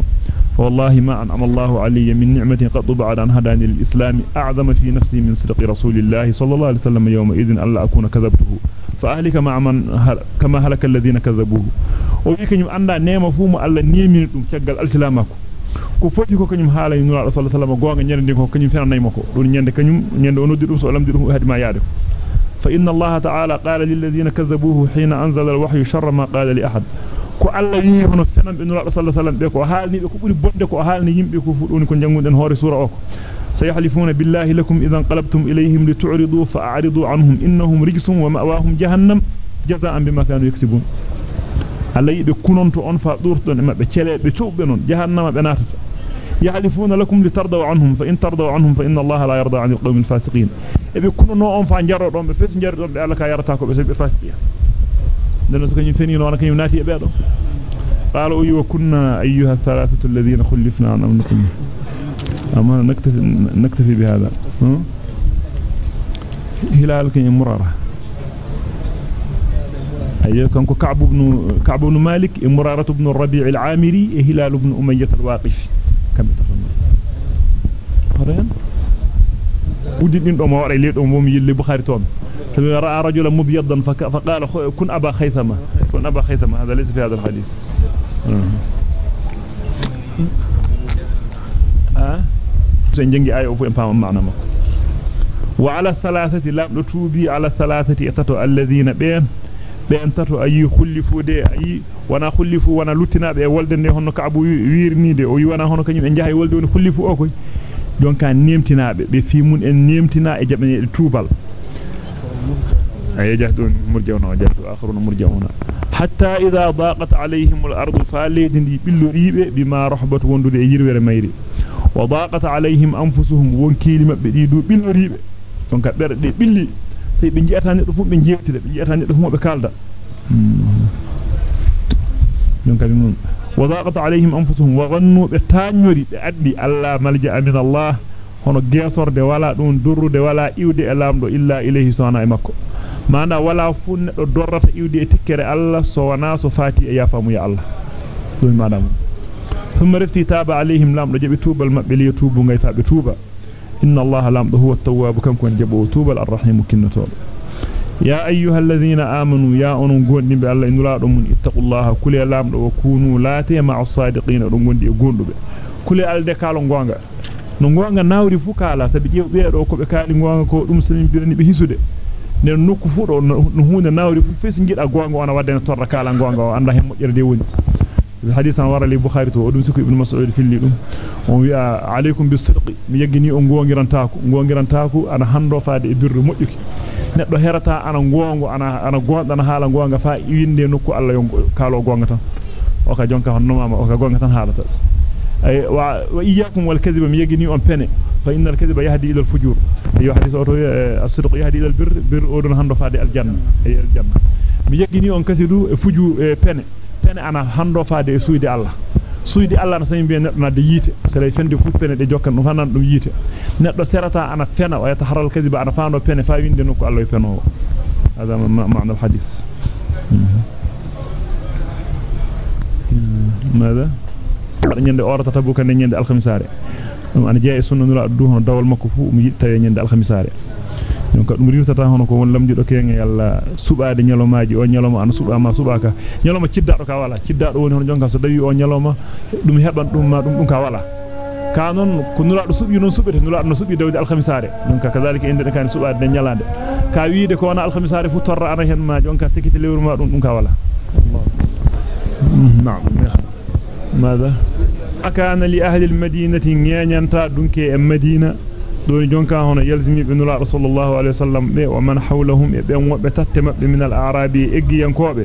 فوالله ما أنعم الله علي من نعمة قد بعد أن هداني للإسلام أعظم في نفسي من صدق رسول الله صلى الله عليه وسلم يومئذ ألا أكون كذبته. فأهلك مع من هل كما هلك الذين كذبوه. ويكنيم أندا نيما فوم ألا نيمين دum caggal alsilamako ko foti ko kanyum haala yinu rasul sallallahu gonga nyande ko kanyum yaade fa inna allaha ta'ala qala lil ladina kazzabuhu hina anzala al wahyu sharra ma qala li ahad ko alla yi hono fenan be nura sallallahu alaihi wasallam be ko haalni be ko buri bonde ko haalni yimbe ko fu don ko jangunden hore sura o ko سيحلفون بالله لكم إذا انقلبتم إليهم لتعرضوا فأعرضوا عنهم إنهم رجس ومأواهم جهنم جزاء بما كانوا يكسبون alla yibe kunonto on fa durton mabbe celebe tuubbe non jahannama be natata yahlifuna lakum litardaw anhum fa in tardaw anhum fa inna allaha la yarda 'anil qawmil fasiqin ebe kunono on fa jaro don be fes jaro don be alla ka yarata ko be be fasiqiya den so kanyum feni non kanyum nati e be do qala uyu kunna ayyuha thalathatu alladhina khulifna an amnukum amma naktafi naktafi bihadha hilal kanyum murara كان كعب بن كعب بن مالك مرارة بن الربيع العامري هلال بن أمية الواقفي كم تفهم؟ هرين ودين دو ما وري لي دو موم يلي بخاري تون رأى رجلا مبيضا فقال كن أبا خيثمة. كن أبا خيثمة. هذا ليس في هذا الحديث. أه؟ سنجنجي اي أو فهم وعلى الثلاثة لا توبي على الثلاثة اتتو الذين بين wana luttinabe e wolde ne honno kaabu wirnide o yiwana hono kanyum en jahay wolde woni khullifu o koy donka nemtinabe be fi mun en nemtina e jabane e tubal ay jahdun murjauna jahdu akharuna murjauna hatta idha daqat alayhim al-ardu falidin billuribe bima rahbat wondude e yirwere mayri wa daqat alayhim anfusuhum wonkili mabbe di du billuribe donka berde billi sey be jiata neddo fu be jewtida be jiata neddo fu be kalda don kadi non wadaqat alayhim anfusuhum wa ghannu be taanyori be addi alla malja min allah hono gesorde wala dum durrude wala iwde e lamdo illa ilayhi sana e makko manda wala fu neddo dorrata iwde e tikkere allah so wana so fati e yafamu ya allah dum madam alayhim lamdo jabi tubal mabbe li tubu ngay fa be tuba إن الله لام هو التواب كم كن جبو توب الرحيم كنتول يا أيها الذين آمنوا يا أنون قوندين بالله إن لا من اتقوا الله كل لام وكونوا لاتي مع الصادقين رنغوندي قوندو كل ألدي كالون قوانغا no gonga nawri fu kala sabi jew be do ko be kali gonga ko dum salim birani be hisude nen nokku fu do no hunde nawri fu fes ngida gonga wana wadde torra kala gonga o anda hen mojjerde woni الحديث عن ورا البخاري hando faade e birru mojjuki neddo herata ana gongo ana ana gondana haala gonga fa winde nokku alla yon kaalo gonga tan o ka jonka honno mama o ka gonga tan haalata ay wa iyyakum wal kadhiba mi yagini on pene fa innal kadhiba yahdi ila al-fujur ayo hadith o to as-sidq yahdi ila al-birr birr o don hando faade al-janna ay al-janna mi yagini on kasidu e fuju e pene pene ana hando faade e suudi Allah suudi Allah na sañi be neddo na de yite sele fende fu pene de jokkan dum hanan dum yite neddo serata ana fena o yata haral kadiba ana faando pene fa winde nokko Allah e feno hada معنى الحديث ماذا ñande orata tabu kan ñande alkhamisare dum ana jeey sunna nula du hono dawal makko fu mi yitta ñande alkhamisare donc dum riwtata hono ko won lamdido kenge yalla subaade nyalomaaji o nyaloma an subama subaka nyaloma ciddado ka wala ciddado woni hono jonka so dawi o nyaloma dum heban dum ma dum dum ka wala ka non ko nulaado subi non subete nulaado no subi dawdi alkhamisare donc kadalika inde kan subaade de nyalande ka wiide ko wana alkhamisare fu torra ana hen ma jonka tekiti lewru ma dum dum ka wala نعم ماذا أكان لأهل المدينة نيانتا دنكي المدينة دون جونكا هنا يلزمي بن الله رسول الله عليه وسلم. ومن حولهم بأن وبتتم من الأعراب إجي ينكوب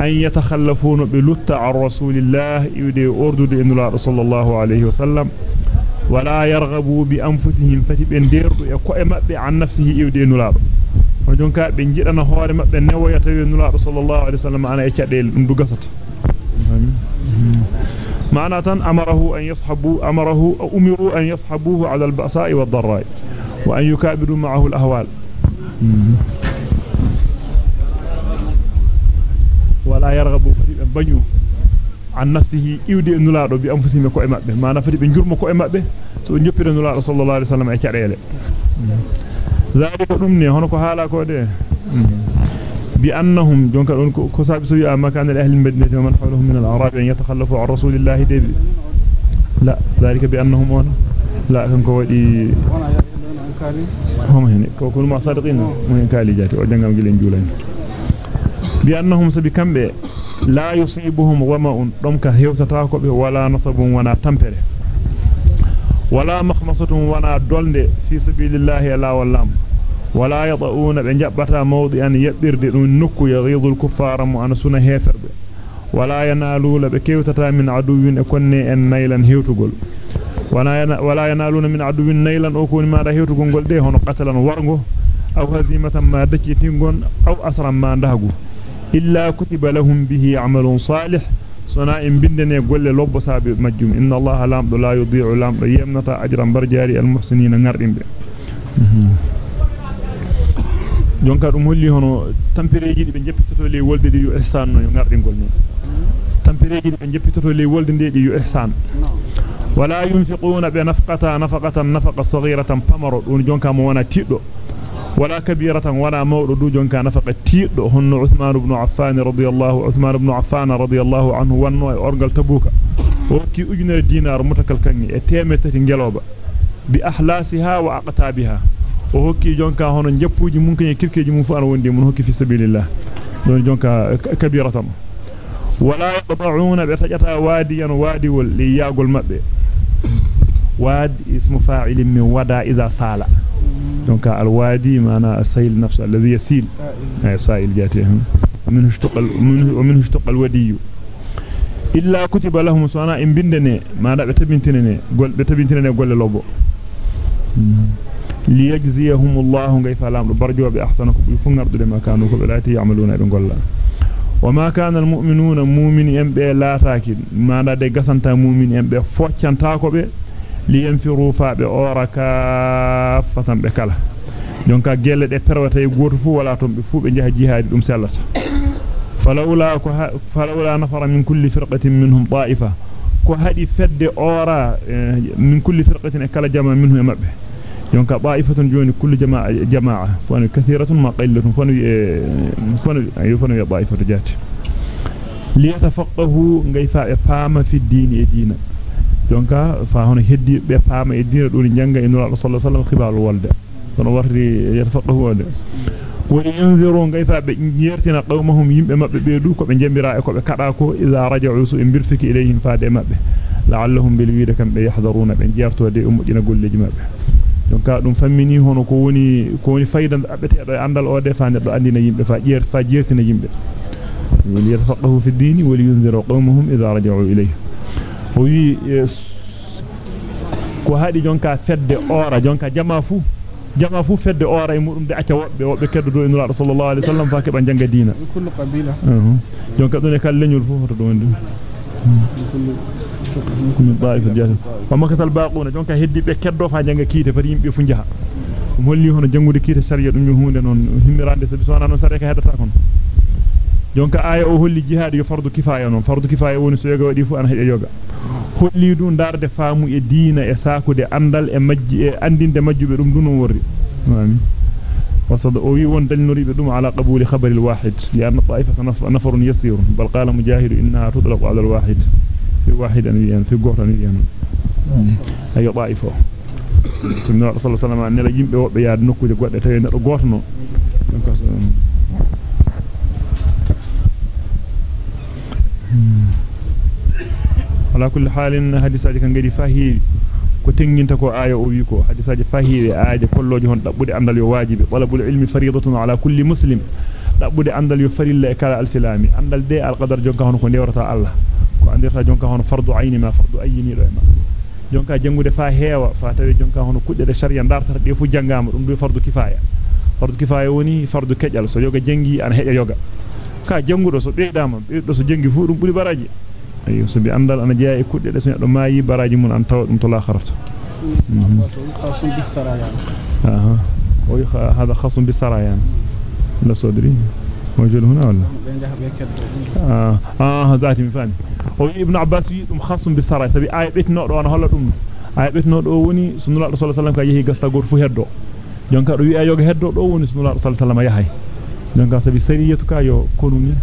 أن يتخلفون بلت عن رسول الله. يدي أردد إن الله رسول الله عليه وسلم. ولا يرغبوا بأنفسهم. فتبين دير يكوئ مأبي عن نفسه يدي نلاب وجونكا بنجيرنا هوار مأبي نوى يتوي نلاب صلى الله عليه وسلم. أنا يكاديل ندقصت معنى أمره أن يصحبوا أمره أو أمروا أن يصحبوه على البأساء والضراء وأن يكابدوا معه الأهوال. ولا يرغبوا بنيو عن نفسه يودي نلادو بأنفسهم كو مابbe ما fati be jurmo ko e mabbe so njoppire nulado sallallahu alaihi wasallam e cadele ذلك dum ne hono ko hala ko de بأنهم جونك كساب سوي مكان الأهل المدينة ومن حولهم من الأعراب أن يتخلفوا عن رسول الله دي لا ذلك بأنهم وأنا. لا كان كودي هم هنا. كل ما صادقين من كالي جاتي. وجنغام جلين جولين بأنهم سبكم لا يصيبهم وما دمك هيوتتاكو ولا نصب ولا تمبره ولا مخمصة ولا دولد في سبيل الله لا والله ولا يضعون بنجبتا موضعا يبرد دون نكو يغيظ الكفار مؤن سنة هيفرب ولا ينالون بكيوتتا من عدو يكوني أن نيلا هيوتغول. ولا ينالون من عدو نيلا أو كون ما هيوتغول. غول دي هونو قتلا ورغو أو هزيمة ما دكيتينغون أو أسرا ما دهغو. إلا كتب لهم به عمل صالح. صناء بندني غول لوب سابي مجوم. إن الله لا يضيع لام يمنتا اجرا برجاري المحسنين غارديمبه jonka dum holli hono tampereji di be jeppitoto le wolde di yu ihsan no ngardingol non tampereji di be jeppitoto le wolde de yu ihsan wala yunfiquna bi nafqata nafaqatan nafaqa saghiratan pamaro dun jonka mo wana tiddo wala kabiratan wala mawdo du jonka nafaqa tiddo honno Uthman ibn Affan radiyallahu Uthman ibn Affan radiyallahu anhu wanno e orgal tabuka o ti ujunere dinar mutakal kangi e temetati ngeloba bi ahlasiha wa aqtabiha o hokki jonka hono jappuji mun kany kirkeji mun fu an wondi mun hokki fi sabilillah don jonka kabiratan wala yaqta'una bi tajata wadiyan wadiwal li yagol mabbe wad ismu fa'il min wada idha sala jonka al wadi mana as-sayl nafs alladhi yasil ay sa'il jatihum min ishtaqa min min ishtaqa al wadi illa kutiba lahum sana in bindene mana be tabintinene gol be tabintinene golle lobo ليجزيهم الله غي سلام برجو باحسنكم يفنر دما كانوا كبلاتي يعملون بنقول وما كان المؤمنون مؤمن ام بي لا تاكيد. ما دا دي غسانتا مؤمن ام بي فوتشانتا كوب لينفروا فاب اوركا فتم بكلا دونك جيل دي تروتاي غوتو فو ولا توم بفو بي جها جهاد دوم سلات فلولا فلولا نفر من كل فرقة منهم طائفة. كو هادي فد أورا إيه، من كل فرقة كلا جمع منهم مبه يونك طائفة جون كل جماعة جماعة. فان كثيرة ما قلة أيوة، فان فان يفان يطائفة جات ليتفقه غيفا فام في الدين الدين يونك فهون هدي بفام الدين دون ينجا إن الله صلى الله عليه وسلم خبر الوالد فان وري يتفقه والد وينذروا غيفا بنيرتنا قومهم يم بما بيدو كم جمبرا كم كراكو إذا رجعوا سو إمبرفك إليهم فادم لعلهم بالويد كم يحضرون بنجارتوا دي أمتنا قول لجمابه jonka dum fammini hono ko woni ko woni fayda abbete do andal o defande do andina yimbe fa jeer fa jeertina yimbe wali yatafaqahu fi dini wali yunziru qawmahum idha raja'u ilayhi o wi ko haadi jonka fedde ora jonka jama fu jama fu fedde ora e mudum de acca wobbe wobbe keddo do inura sallallahu alaihi wasallam fa ke ba janga dina kullu qabila jonka don e kal lenyol fu to do wonde min da'ifa jahil wa makatal baquna jonka heddi be keddo fa janga kiite fati yimbe fu jaha dum holli hono jangude kiite sariya dum hunde non himmirande sabi sona non sare ka hedata kon jonka aya o holli jihad yo fardu kifaya non fardu kifaya woni so yoga wadi fu an hede yoga holli dum darde faamu e diina e sakude andal e majji e andinde majjube dum dum worri amin وصد أوي وندل نريد دم على قبول خبر الواحد لأن الطائفة نفر يسير بل قال مجاهد إنها تطلق على الواحد في واحد أنيان في قهر أنيان أي طائفة؟ النبي صلى الله عليه وسلم أن لا يمبي وبياد نكو جقوة تيين قوتنا على كل حال حديث هذه كان غادي فاهي. Ko tenginta ko aya o wi ko hadisaji fahibe aaje kolloje hon dabbude andal yo wajibi talabul ilmi fariidatun ala kulli muslim dabbude andal yo farilla e kala al-silami andal de al-qadar jonka hono ko dewrata Allah ko andirta jonka hono fardu ayni ma fardu ayni do e jonka jangude fa heewa fa tawi jonka hono kudde de sharia dartata de fu jangama dum do fardu kifaya fardu kifaya woni fardu kejal so yoga jangi an heja yoga ka jangudo so beedama beedo so jangi fu dum buri baraji ayo so bi andal ana jeya e kudde de so neddo maayi baraji mun an taw dum to la kharafta أها وهذا خاص بالسرايا لا صدري موجود هنا ولا آه آه ذاتي مفاني أو ابن عباس دum خاص بالسرايا sabi ay betno do on holla dum ay betno do woni sunna rasul sallallahu alaihi wasallam ka yehi gasta gor fu heddo jonka do wi ayoga heddo do woni sunna rasul sallallahu alaihi wasallam yahay jonka sabi sariyatu ka yo konuni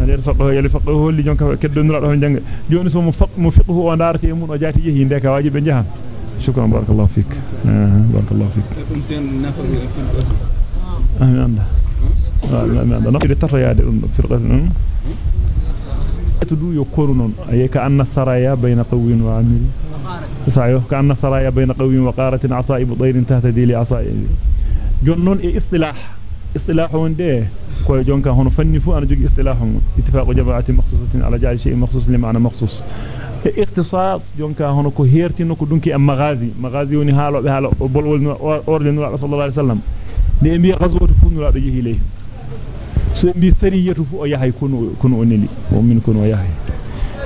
nder faqo yali faqo holli jonka keddonura do janga joni so mo fiqhu o darate mun o jati yehi ndeka wajibe jahan shukran barakallahu fik barakallahu fik amin anda amin anda nafide tata yaade dum firqatun tudu yo koru non ayeka anna saraya bayna qawwin wa amil sayo ka anna saraya bayna qawwin wa qaratin asaib e wonde ko jonka hono fanni fu ana jogi istilahum ittifaqu jama'ati makhsusatin ala ja'al shay'in makhsus li ma'na makhsus e ikhtisas jonka hono ko hertino ko dunki am magazi magazi woni haalo be haalo bolwol orde nura sallallahu alaihi wasallam de mbi ghazwatu fu nura do yehi lay so mbi sariyatu fu o yahay kunu kunu oneli o min kunu o yahay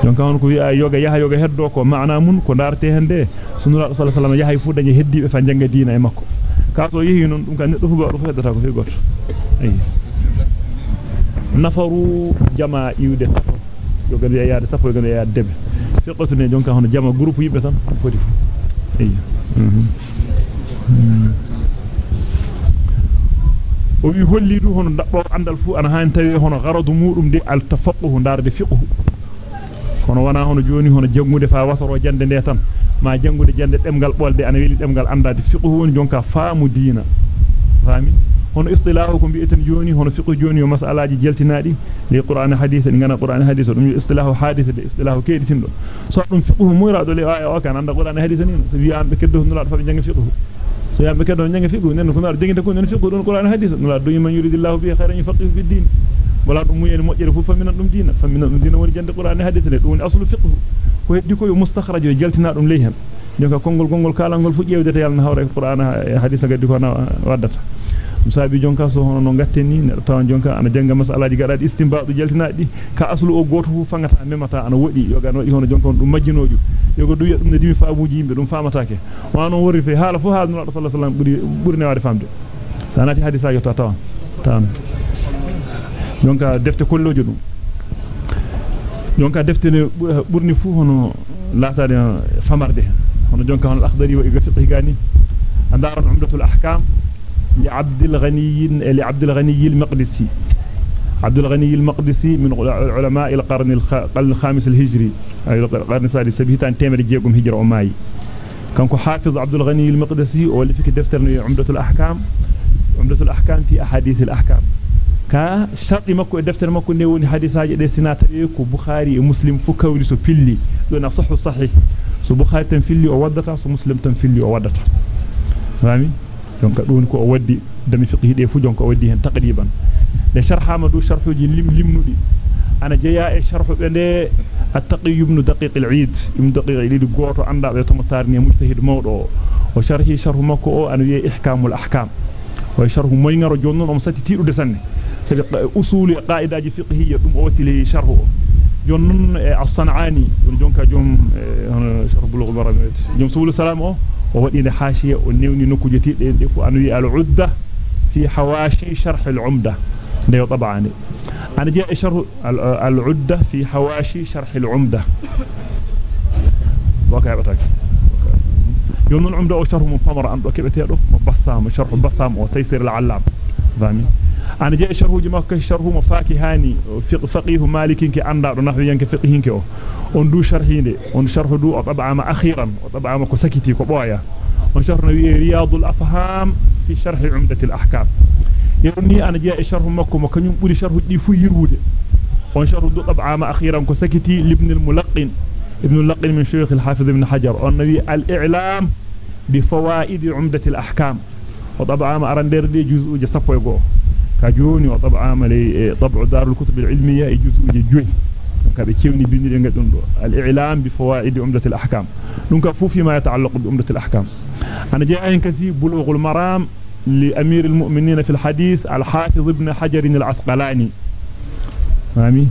jonka hono ko wi yoga yaha yoga heddo ko maana mun ko darte hende sunura sallallahu alaihi wasallam yahay fu dañe heddibe fa janga diina e makko ka so yehi non dum ka neddo fu go fu heddata ko fi goto ayi nafaru jama iwde tato yo gande yaade sappo gande yaade debe fiqatu ne jonka hono jama groupe yibbe tan fu eyi o wi holli du hono dabbo andal fu ana han tawi hono garadu mudum de al tafaqquh darde fiqhu hono wana hono joni hono jangude fa wasaro jande de tan ma jangude jande demgal bolde ana weli demgal andade fiqhu woni jonka faamu diina fami hono istilahu ko bi'eten joni hono fiqhu joni o mas'alaji jeltinaadi li qur'an hadith ni ngana qur'an hadith dum istilahu hadith de istilahu keeditin do so dum fiqhu muyraado le aya o kan anda qur'an hadith ni so wi ambe keddo nula fa janga fiqhu so yambe keddo janga fiqhu nen ko mar jengita ko nen fiqhu don qur'an hadith nula do man yuridillahu bi khairan yafaqihu fi din wala dum muyene mojjere fu faminan dum diina faminan dum diina woni jande qur'an hadith ne dum woni aslu fiqhu ko heddi ko yo mustakhraj yo jeltina dum leyhen jonka kongol gongol kalangol fu ƴewdete yalla na hawra qur'an hadith gaddi ko na waddata musabi jonka so hono no gatteni ne tawan jonka ana janga masalaji gadaadi istinbaadu jaltinaadi ka aslu o goto fu fangata memata ana wodi yoga no hono jonka dum majjinoju yoga duya dum ne dimi faamuji yimbe dum faamataake wano wori fe hala fu haal nulaado sallallahu alaihi wasallam buri buri ne wade famde sanati hadisa yo tawan tan jonka defte kollojo dum jonka defte ne burni fu hono laataade famarde hono jonka hono al-akhdari wa fiqh gani andaron umdatul ahkam لعبد الغني لعبد الغني المقدسي. عبد الغني المقدسي من علماء القرن القرن الخامس الهجري. أي القرن السادس سبيتان تيمر جيكم هجرة أماي. كان حافظ عبد الغني المقدسي واللي فيك دفتر عمدة الأحكام. عمدة الأحكام في أحاديث الأحكام. Ka sharti makko e deftere makko ne woni hadisaaje de sinata e ko bukhari e muslim fu kawri so pilli do na sahhu sahih so bukhari tan filli o waddata so muslim tan filli o waddata fami donc don ko o waddi dami fiqhi de fu jonko o waddi hen taqriban de sharhama du sharhuji lim limnudi ana jeya e sharhu be de at-taqi ibn daqiq al-eid ibn daqiq al-eid goto anda be to motarni mujtahid mawdo o sharhi sharhu makko o an wi ihkamul ahkam o sharhu moy ngaro jonnon o sati tidude sanne أصول قاعدة فقهيه ثم اوتلي شرحه. جنن إيه، الصنعاني. جونكا جوم إيه، شرح بلوغ برامج جوم سبول السلام أو؟ ودي حاشية ونيوني نكوجتي إيه، دي فو أنوي العدة في حواشي شرح العمدة. ده طبعا. أنا جاي شرح العدة في حواشي شرح العمدة. واقع بتاك يونن العمده أو شرح مفمر ان دو كبتيدو بصام شرح بصام وتيسير العلام. العلام فامي أنا جاي شرح جما كشرح مفاكهاني فقيه مالك كي اندا دو نحو ينك فقيه كي on du sharhinde on sharhu du o tabama akhiran o tabama ko sakiti ko boya on sharhna wi riyadul afham fi sharh umdat al ahkam yerni ana jaa sharhu makko mo kanyum buri sharhu di fu yirwude on sharhu du tabama akhiran ko sakiti libn al mulaqqin وطبعا ما أرندر دي جزء جسفو يقو كجوني وطبعا ما لي طبع دار الكتب العلمية جزء جوي كابي تشيوني بني دي الإعلام بفوائد عمدة الأحكام. دونك فوفي ما يتعلق بعمدة الأحكام. أنا جاء كسي؟ بلوغ المرام لأمير المؤمنين في الحديث الحافظ ابن حجر العسقلاني. فهمي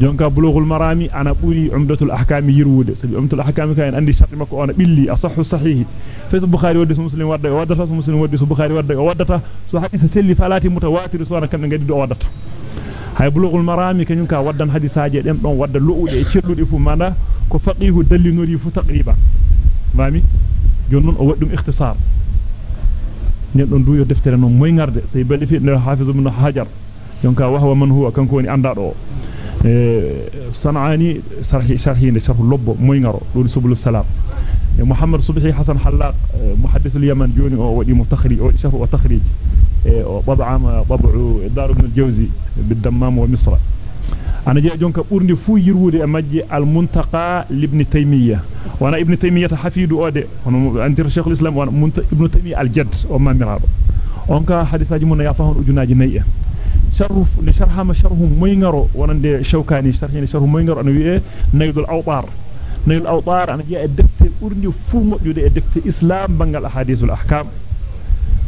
jonka bulughul marami ana buri umdatul ahkam yirwude sabi umdatul ahkam kay andi sharti makko ona billi asahhu sahih fa bukhari wadde muslim wadda waddata muslim wadde so bukhari wadda waddata so hadisa selli falati mutawatir so na kambe ngadi do waddata hay bulughul marami kanyum ka waddan hadisaaje den don wadda luude e cirdude fu manda ko faqihu dallinori fu taqriba mami jonnon o waddum ikhtisar nen don duyo deftere non moy ngarde sey balli fi hafiz ibn hajar jonka wahwa man huwa kanko woni anda do صنعاني شرحي شرحي شرح لب موينغرو دون سبل السلام. محمد صبحي حسن حلاق محدث اليمن جوني ودي متخرج أو شرح وتخريج طبعا طبع دار ابن الجوزي بالدمام ومصر. أنا جاي جونكا بورني فو يرودي أمجي المنتقى لابن تيمية. وأنا ابن تيمية حفيد أودي. أنت شيخ الإسلام وأنا ابن تيمية الجد أو ما ميرادو اونكا حديثاجي من يا فاهون اجناجي نيه sharh ne sharhama sharhu moyngaro wonande shawkani sharhine sharhu moyngaro ana wi'e naydul awtar naydul awtar ana jiya e defte burndi fu modjude e defte islam bangal ahadithul ahkam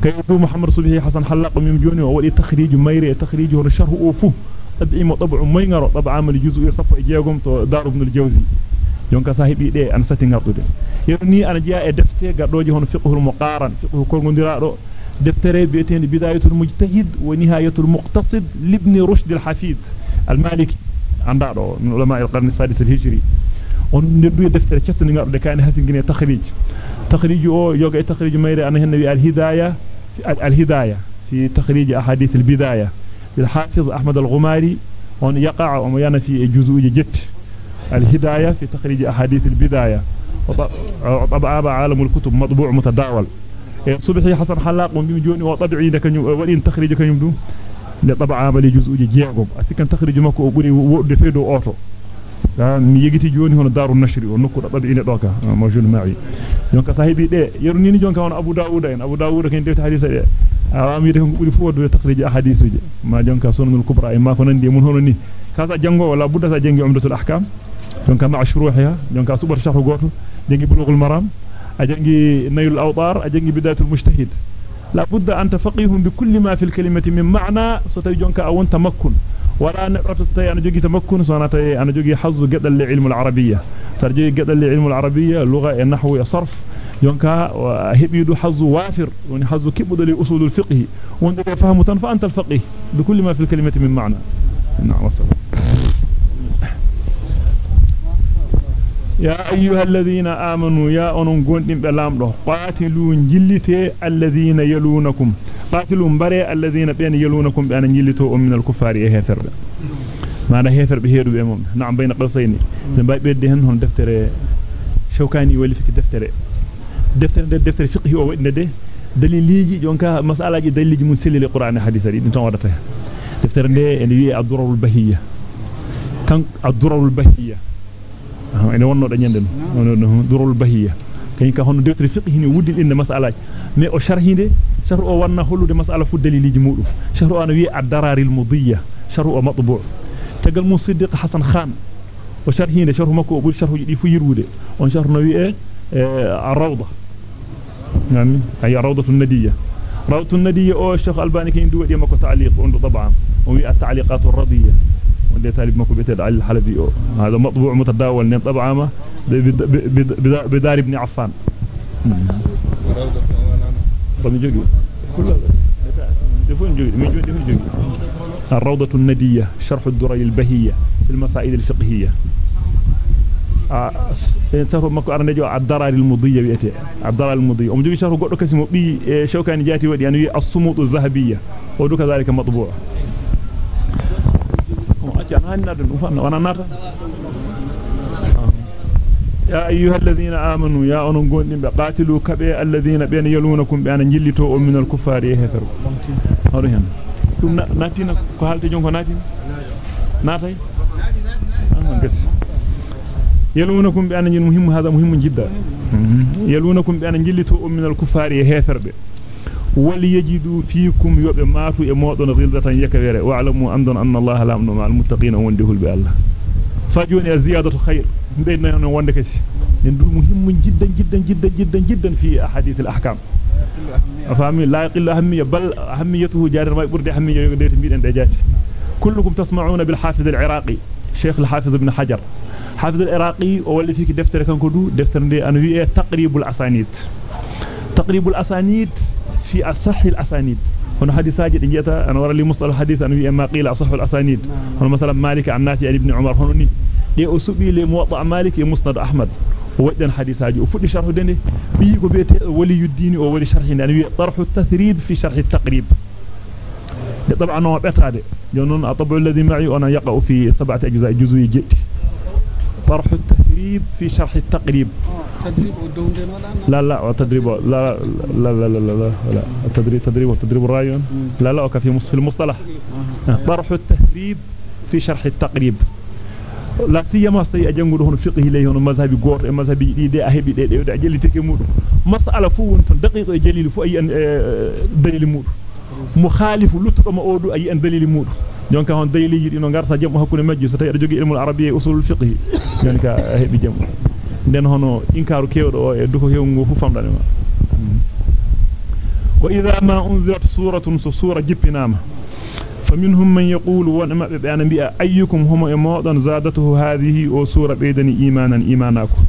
kaydu muhammad subhi hasan halaq mim joni o wadi takhrij mayri takhrij hono sharhu o fu tabi'imo tab'u moyngaro tab'a amal juz'u sappo e jeegom to dar ibn al-jawzi jonka sahibi de an sati ngardude yerni ana jiya e defte gardoji hono fiqhul muqaran fiqhu kolgondirado دفتري بيتين بداية المجتهد ونهاية المقتصد لابن رشد الحفيد المالك عن بعضه من علماء القرن السادس الهجري. وندو دفتري تشتن نغارو كان هاسن جنية تخريج. تخريج أو يوغا إيه تخريج ميري أنه النبي الهداية الهداية في تخريج أحاديث البداية. للحافظ أحمد الغماري. on يقع wa mayana fi juz'i jitt al-hidayah fi takhrij ahadith al-bidayah wa tab'a subhi hasan halaq mo bimi joni o tabi'i de kanyum wadi takhrij kanyum dum le tabaa bali juz'uji jeegom asikan takhrij makko o buri wodde feedo oto mi yegiti joni hono daru nashri o nokku da tabi'i ne doka mawjud ma'i jonka sahibi de yeruni ni jonka hono abu daud en abu daud ken defta hadisa de awami de ko buri fu wodde takhrij ahadisuji ma jonka sunanul kubra e ma ko nandi mun hono ni kasa jango wala budda sa jangi umdatul ahkam jonka ma ashruhiha jonka subar shahru goto jangi bulughul maram أجنجي نيل الأوطار أجنجي بداية المجتهد. لابد أن تفقيهم بكل ما في الكلمة من معنى ستيجونك أو تمكن ولا نقطة أنا جوجي تمكن صنعتي أنا جوجي حظ جدا لعلم العربية. ترجي جدا لعلم العربية اللغة النحو صرف. يونكا هبيدو حظ وافر وني حظ كبد لأصول الفقه. وانت فهمت فأنت الفقيه بكل ما في الكلمة من معنى. نعم وصلت يا أيها الذين آمنوا يا أنون قندم بلامده قاتلوا جلتي الذين يلونكم. قاتلوا بري الذين بين يلونكم بأن جلتوا من الكفار إهثر معنى هيثر بهيرو بأمم نعم بين قوسين. نبقى بيدهن هون دفتر. شوكاني ولي فيك دفتر. دفتر دفتر فقهي أو إن ده دليليجي جونكا مسألة دليليجي من سلل القرآن الحديث دي. نتون ودته دفتر ده اللي الضرر البهية. كان الضرر البهية. Ene wonno da nyande no durul bahiya kany ka hono deftere fiqh ni wuddil inde mas'ala me o sharhinde sharh o wanna hollude mas'ala fu daliliji mudum sharh o ana wi ad-dararil mudiyya sharh o matbu' tagal musiddiq hasan khan o sharhinde sharh makko o buri sharhuji di fu yirwude on sharh no wi e ar-rawda yani ay rawdatu an-nadiyya rawdatu an-nadiyya o shaykh albani kin du wadi makko ta'liq on do taban o wi at-ta'liqat ar-radiyya ودي طالب ما كوبيت على الحلبي هذا مطبوع متداول من طبعا بدار ابن عفان. الروضة الندية شرح الدري البهية في المصائد الفقهية. آه، ينسف ما كو ارنجو الدرار المضية بيتي الدرار المضية. أم جوي شرح غدو كسمو. بي شوكان جاتي ودي؟ يعني انو الصمود الذهبية. ودو كذلك مطبوع. يا أيها الذين آمنوا يا أنون قوندين بقاتلوا كبه الذين بين يلونكم بأن جلتوا من الكفار يهفر هذا هنا. ثم ناتينا كهالتي جونكو ناتينا ناتي؟ آه من وليجدوا فيكم يوب ماتوا امودون غلظه يكبر واعلموا أن الله لا مع المتقين وندهل بالله فجون زيادة خير بين هنا وند كسي ندو مهم جدا جدا جدا جدا جدا في أحاديث الأحكام. افهمي لا يقل أهمية بل أهميته جار ما برد أهمية يوديت ميدن دجات كلكم تسمعون بالحافظ العراقي شيخ الحافظ ابن حجر. حافظ العراقي ولي فيك دفتر كان كدو دفتر دي وي تقريب الأسانيد. تقريب الأسانيد في أصح الأسانيد. هنا حديثاجي دي جيتا أنا ورا لي مصطلح الحديث أنا ما قيل أصح الأسانيد. هنا مثلا مالك عن نافع ابن عمر هنا ني. دي أو سبي لي موطأ مالك مسند أحمد. ودن حديثاجي وفدي شرح دني بي كو بيت ولي الدين أو ولي شرح أنا وي طرح التثريب في شرح التقريب. طبعا نو بتاده جنون أطبع الذي معي أنا يقع في سبعة أجزاء جزء جدي طرح التثريب. في شرح التقريب. تدريب لا لا. تدريب لا لا لا لا لا لا التدريب تدريب وتدريب الراي لا لا في في المصطلح. طرح التثريب في شرح التقريب. لا سيما استي اجانغو هون فقه لي هون مذهبي غوت e مذهبي دي دي اهبي دي دي اجلي تيكي مودو مسألة فو ton daqiqo e jalili fu ay an dalil mudu mukhalifu lutto ma odu ay an dalil mudu jonka hon daliliji dino garta jam hakkunde majji so tawi jogi ilmul arabiyya usulul fiqh jonka hebi jam den hono inkaru kewdo o e duko hewngo fu famdane ma wa idha ma unzilat suratun sura jippinama فمنهم من يقول ونما بأنا بيا أيكم هم إمادن زادته هذه سورة بيدني إيمانا إيماناكم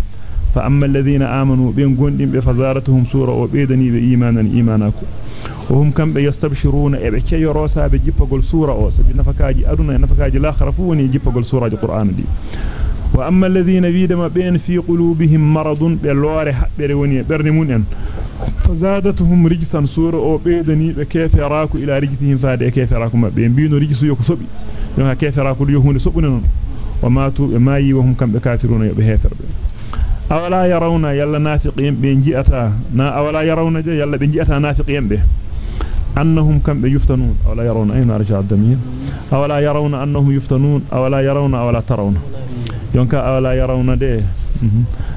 فأما الذين آمنوا بين قندم بفزارتهم سورة وبيدني بإيمانا إيماناكم. وهم كم يستبشرون إبكي يروسا بجيبقل سورة أو سبي نفكاجي أدنى نفكاجي لا خرفوني جيبقل سورة القرآن دي. وأما الذين بيدما بين في قلوبهم مرض بلوار حبر وني برنمون فزادتهم رجسا سورة أو بيدني بكيف يراكو إلى رجسهم فاد كيف يراكو ما بين بينو رجسو يكو سبي. كيف يراكو ليهون سبنن وماتوا ماي وهم كم بكافرون يبهيفر أولا يرون يلا نافقين بين جئتا نا أولا يرون يلا بين جئتا نافقين به. أنهم كم يفتنون؟ أولا يرون أين رجع الدمير؟ أولا يرون أنهم يفتنون أولا يرون أولا ترون. يونكا أولا يرون ده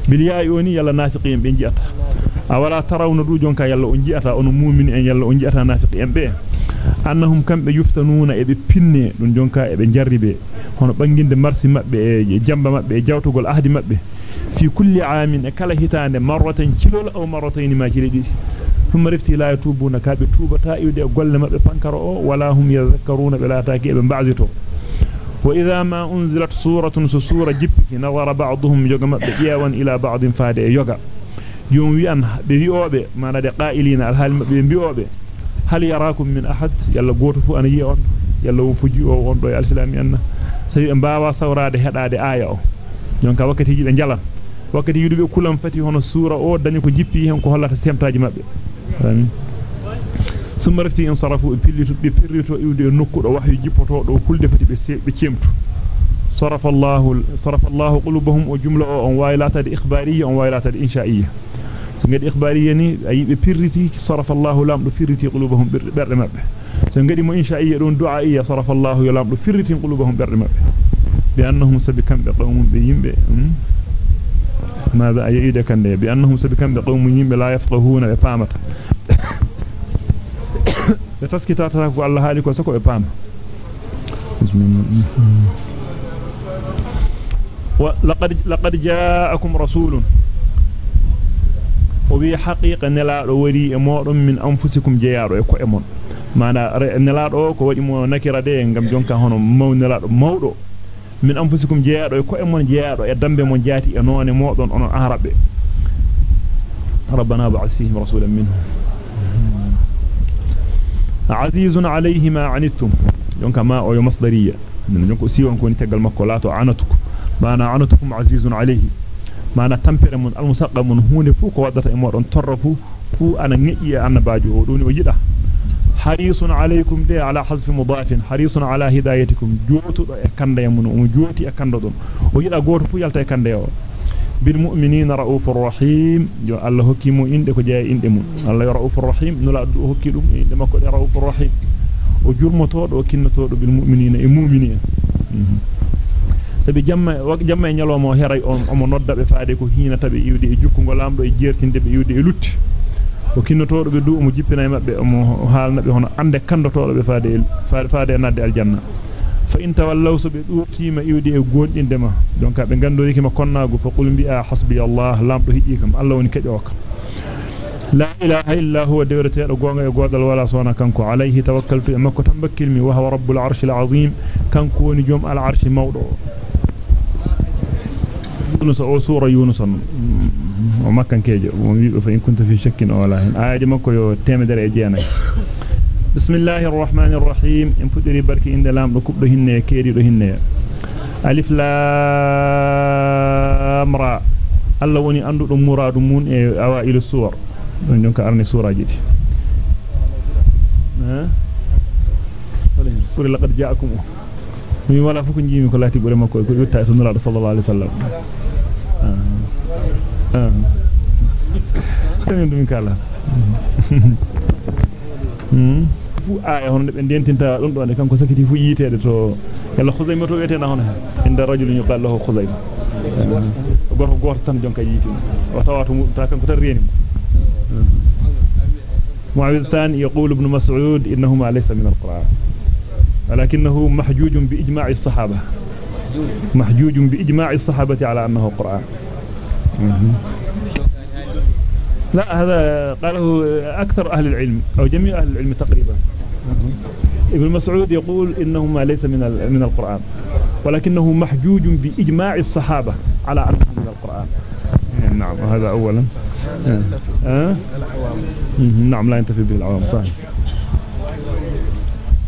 بالياء يوني يلا نافقين بين جئتا. أولا ترون دو جونكا يلا أنجئتا أن مؤمن أن يلا أنجئتا نافقين به. annahum kambe yuftanuna e be pinne dun jonka e be jarribe hono banginde marsi mabbe e jamba mabbe e jawtugol ahdi mabbe e kabe tubata iwde golle mabbe pankaro o wala hum yadhakkaruna bela taaki e be ba'zito wa idha ma unzilat suratun sura jippiki nawara ba'dhum yoga mabbe jewan ila ba'din faade e yoga yum wi an be wi'obe manade qa'ilina al hal mabbe bi'obe hal yarakum min ahad yalla goto fu ana yi on yalla wo fuji o on do e alislami anna sabi en baawa sawraade hedade aya o jonka wakkati ji be jalan wakkati yudube kulam fati hono sura o dañi ko jippi hen ko hollata semtaaji mabbe amin summa rafti en sarafu pillitu be pirrito iwde nokkudo wahyu jippoto do kulde fati be be cemtu صرف الله صرف الله قلوبهم وجمله on waylata de ikhbariyya on waylata de insha'iyya so ngadi ikhbariyya ni ay be pirriti sarafa Allah lamdo firriti qulubahum berde mabbe so ngadi mo insha'iyya don du'a'iyya بأنهم سبكم بقوم بيم بأم ماذا؟ أيده كان لي بأنهم سبكم بقوم بيم لا يفقهون بفامة يتسكي تعترف على هالك وسكو بفامة ولقد لقد جاءكم رسول. وبي حقيقة نلا روري أمور من أنفسكم جيارو يكو أمون. maana nelaado ko wadi mo nakira de ngam jonka hono maw nelaado mawdo من أنفسكم jeyado ko e mon jeyado e dambe mon jati e noone modon on arabbe ربنا بعث فيهم رسولا منهم عزيز عليه ما عنتم يونك ما أو مصدريه من يونك سي وان كون تغال مكو لاتو عنتكم ما أنا عنتكم عزيز عليه ما أنا تامبر من المسقم من هون فو كو ودرت امودون تورفو فو أنا نيي أنا باجو دوني ويدا حريص عليكم دي على حذف مضاف حريص على هدايتكم. جوتو كاندا يمون أو جوتي اكاندو دون أو يدا غوتو فو يالتا كانديو بالمؤمنين رؤوف الرحيم جو الله حكيم اند كو جاي اند مون الله رؤوف الرحيم. نولا دو حكيدوم اند ماكو دي رؤوف الرحيم. أو جورموتو دو كينتو دو بالمؤمنين إي مؤمنين. سبي جامع واك جامع نيلومو هراي اون أمو نودا به فادي كو هينا تابي يودي جوكو غلامدو جيرتينده به يودي لوتي o kinnotodo be du mo jippina mabbe mo haalna be hono ande kandotodo be faade faade nadde aljanna fa in tawallaw so be durtima iwdi e gondinde ma donc be gandori kima konnago fa qul bi hasbi allah lamdo hiji kam allah woni kejo kam la ilaha illa huwa dawrata gonga e godal wala sona kanko alayhi tawakkaltu e makko tambakkilmi wa huwa rabbul arshil azim kanko woni jom al arshi mawdo yunus o sura yunus o makkan kejo mo wi fa in kunta fi shakkin wala hin aaji makko yo temedere e jeenay الرحمن الرحيم ان فدري بركي ان لام دو كوبدو hinne keedi do hinne alif lam ra alla woni andudo muradu mun e awail suwar don jonka arni suraji di ha sura laqad ja'akum mi wala fuko jimi ko lati bure makko ko yutta nura sallallahu alaihi wasallam ah ah tan dum يقول ابن مسعود إنه ليس من القرآن. ولكنه محجوج بإجماع الصحابة. محجوج بإجماع الصحابة على أنه قرآن. لا هذا قاله أكثر أهل العلم أو جميع أهل العلم تقريبا. ابن مسعود يقول إنهما ليس من من القرآن ولكنه محجوج بإجماع الصحابة على أنه من القرآن. نعم هذا أولا. أه؟ نعم لا ينتفي به العوام صحيح.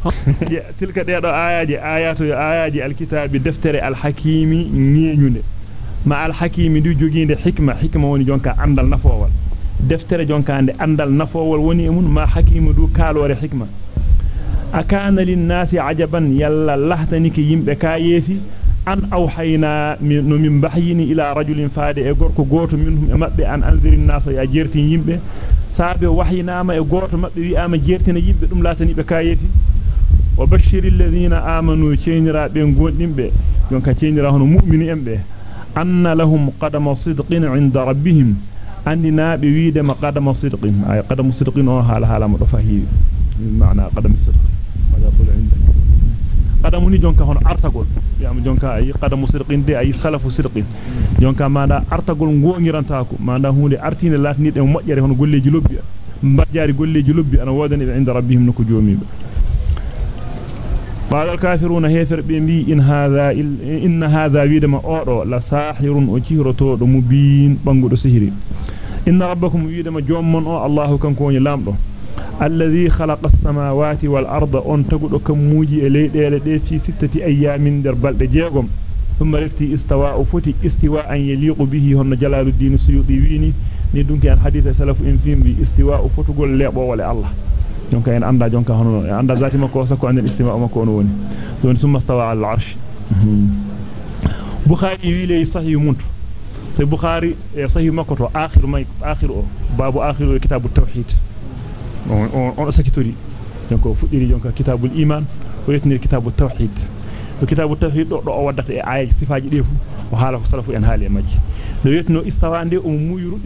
تلك ديدو آيات آيات آيات الكتاب دفتر الحكيم نينيونde ma al-hakimi du joginde hikma hikma woni jonka andal nafowal deftere jonka ande andal nafowal woni e mun ma hakimu du kalore hikma akana lin nasi ajaban yalla lahtaniki yimbe ka yefi an awhayna no min bahyini ila rajulin faade e gorko goto minhum e mabbe an anzirin nasa ya jertin yimbe saabe wahyinama e goto mabbe wi'ama jertina yimbe dum latani be ka yefi wa bashiril ladina amanu ceenira be gondimbe jonka ceenira hono mu'mini embe sidqin 'inda rabbihim andina be wiide ma qadama sidqin ay qadamu sidqin o hala hala mo do fahiwi maana qadamu sidqin maga bul 'inda qadamu ni jonka hono artagol yam jonka ay qadamu sidqin de ay salafu sidqin jonka maada artagol ngongirantako maada hunde artine latni de mojjere hono golleji lobbi mbajjari golleji lobbi ana wodani rabbihim no ko joomibe قال الكافرون هيفر بي إن هذا إن هذا ويدما أورو لا ساحر أجيرتو مبين بانغو سحري. إن ربكم ويدما جومن أو الله كان كوني لامدو. الذي خلق السماوات والأرض أن تقول كموجي إليه دي في ستة أيام در بلد جيغم. ثم رفتي استواء فتي استواء يليق به هن جلال الدين السيوطي ويني. an hadith salaf in fim bi istiwa fotugol lebo wala Allah on woni don summa stawa al arsh bukhari wile sahih muntu sai bukhari e sahih makko to akhir may akhir o babu akhir kitab at-tauhid on on sakitori jonko fuddiri jonka kitabul iman o yetni kitab at-tauhid to kitab at-tauhid do do o waddata e ay sifaji defu o hala ko salafu en haali e majji do yetno istawa nde o muyuru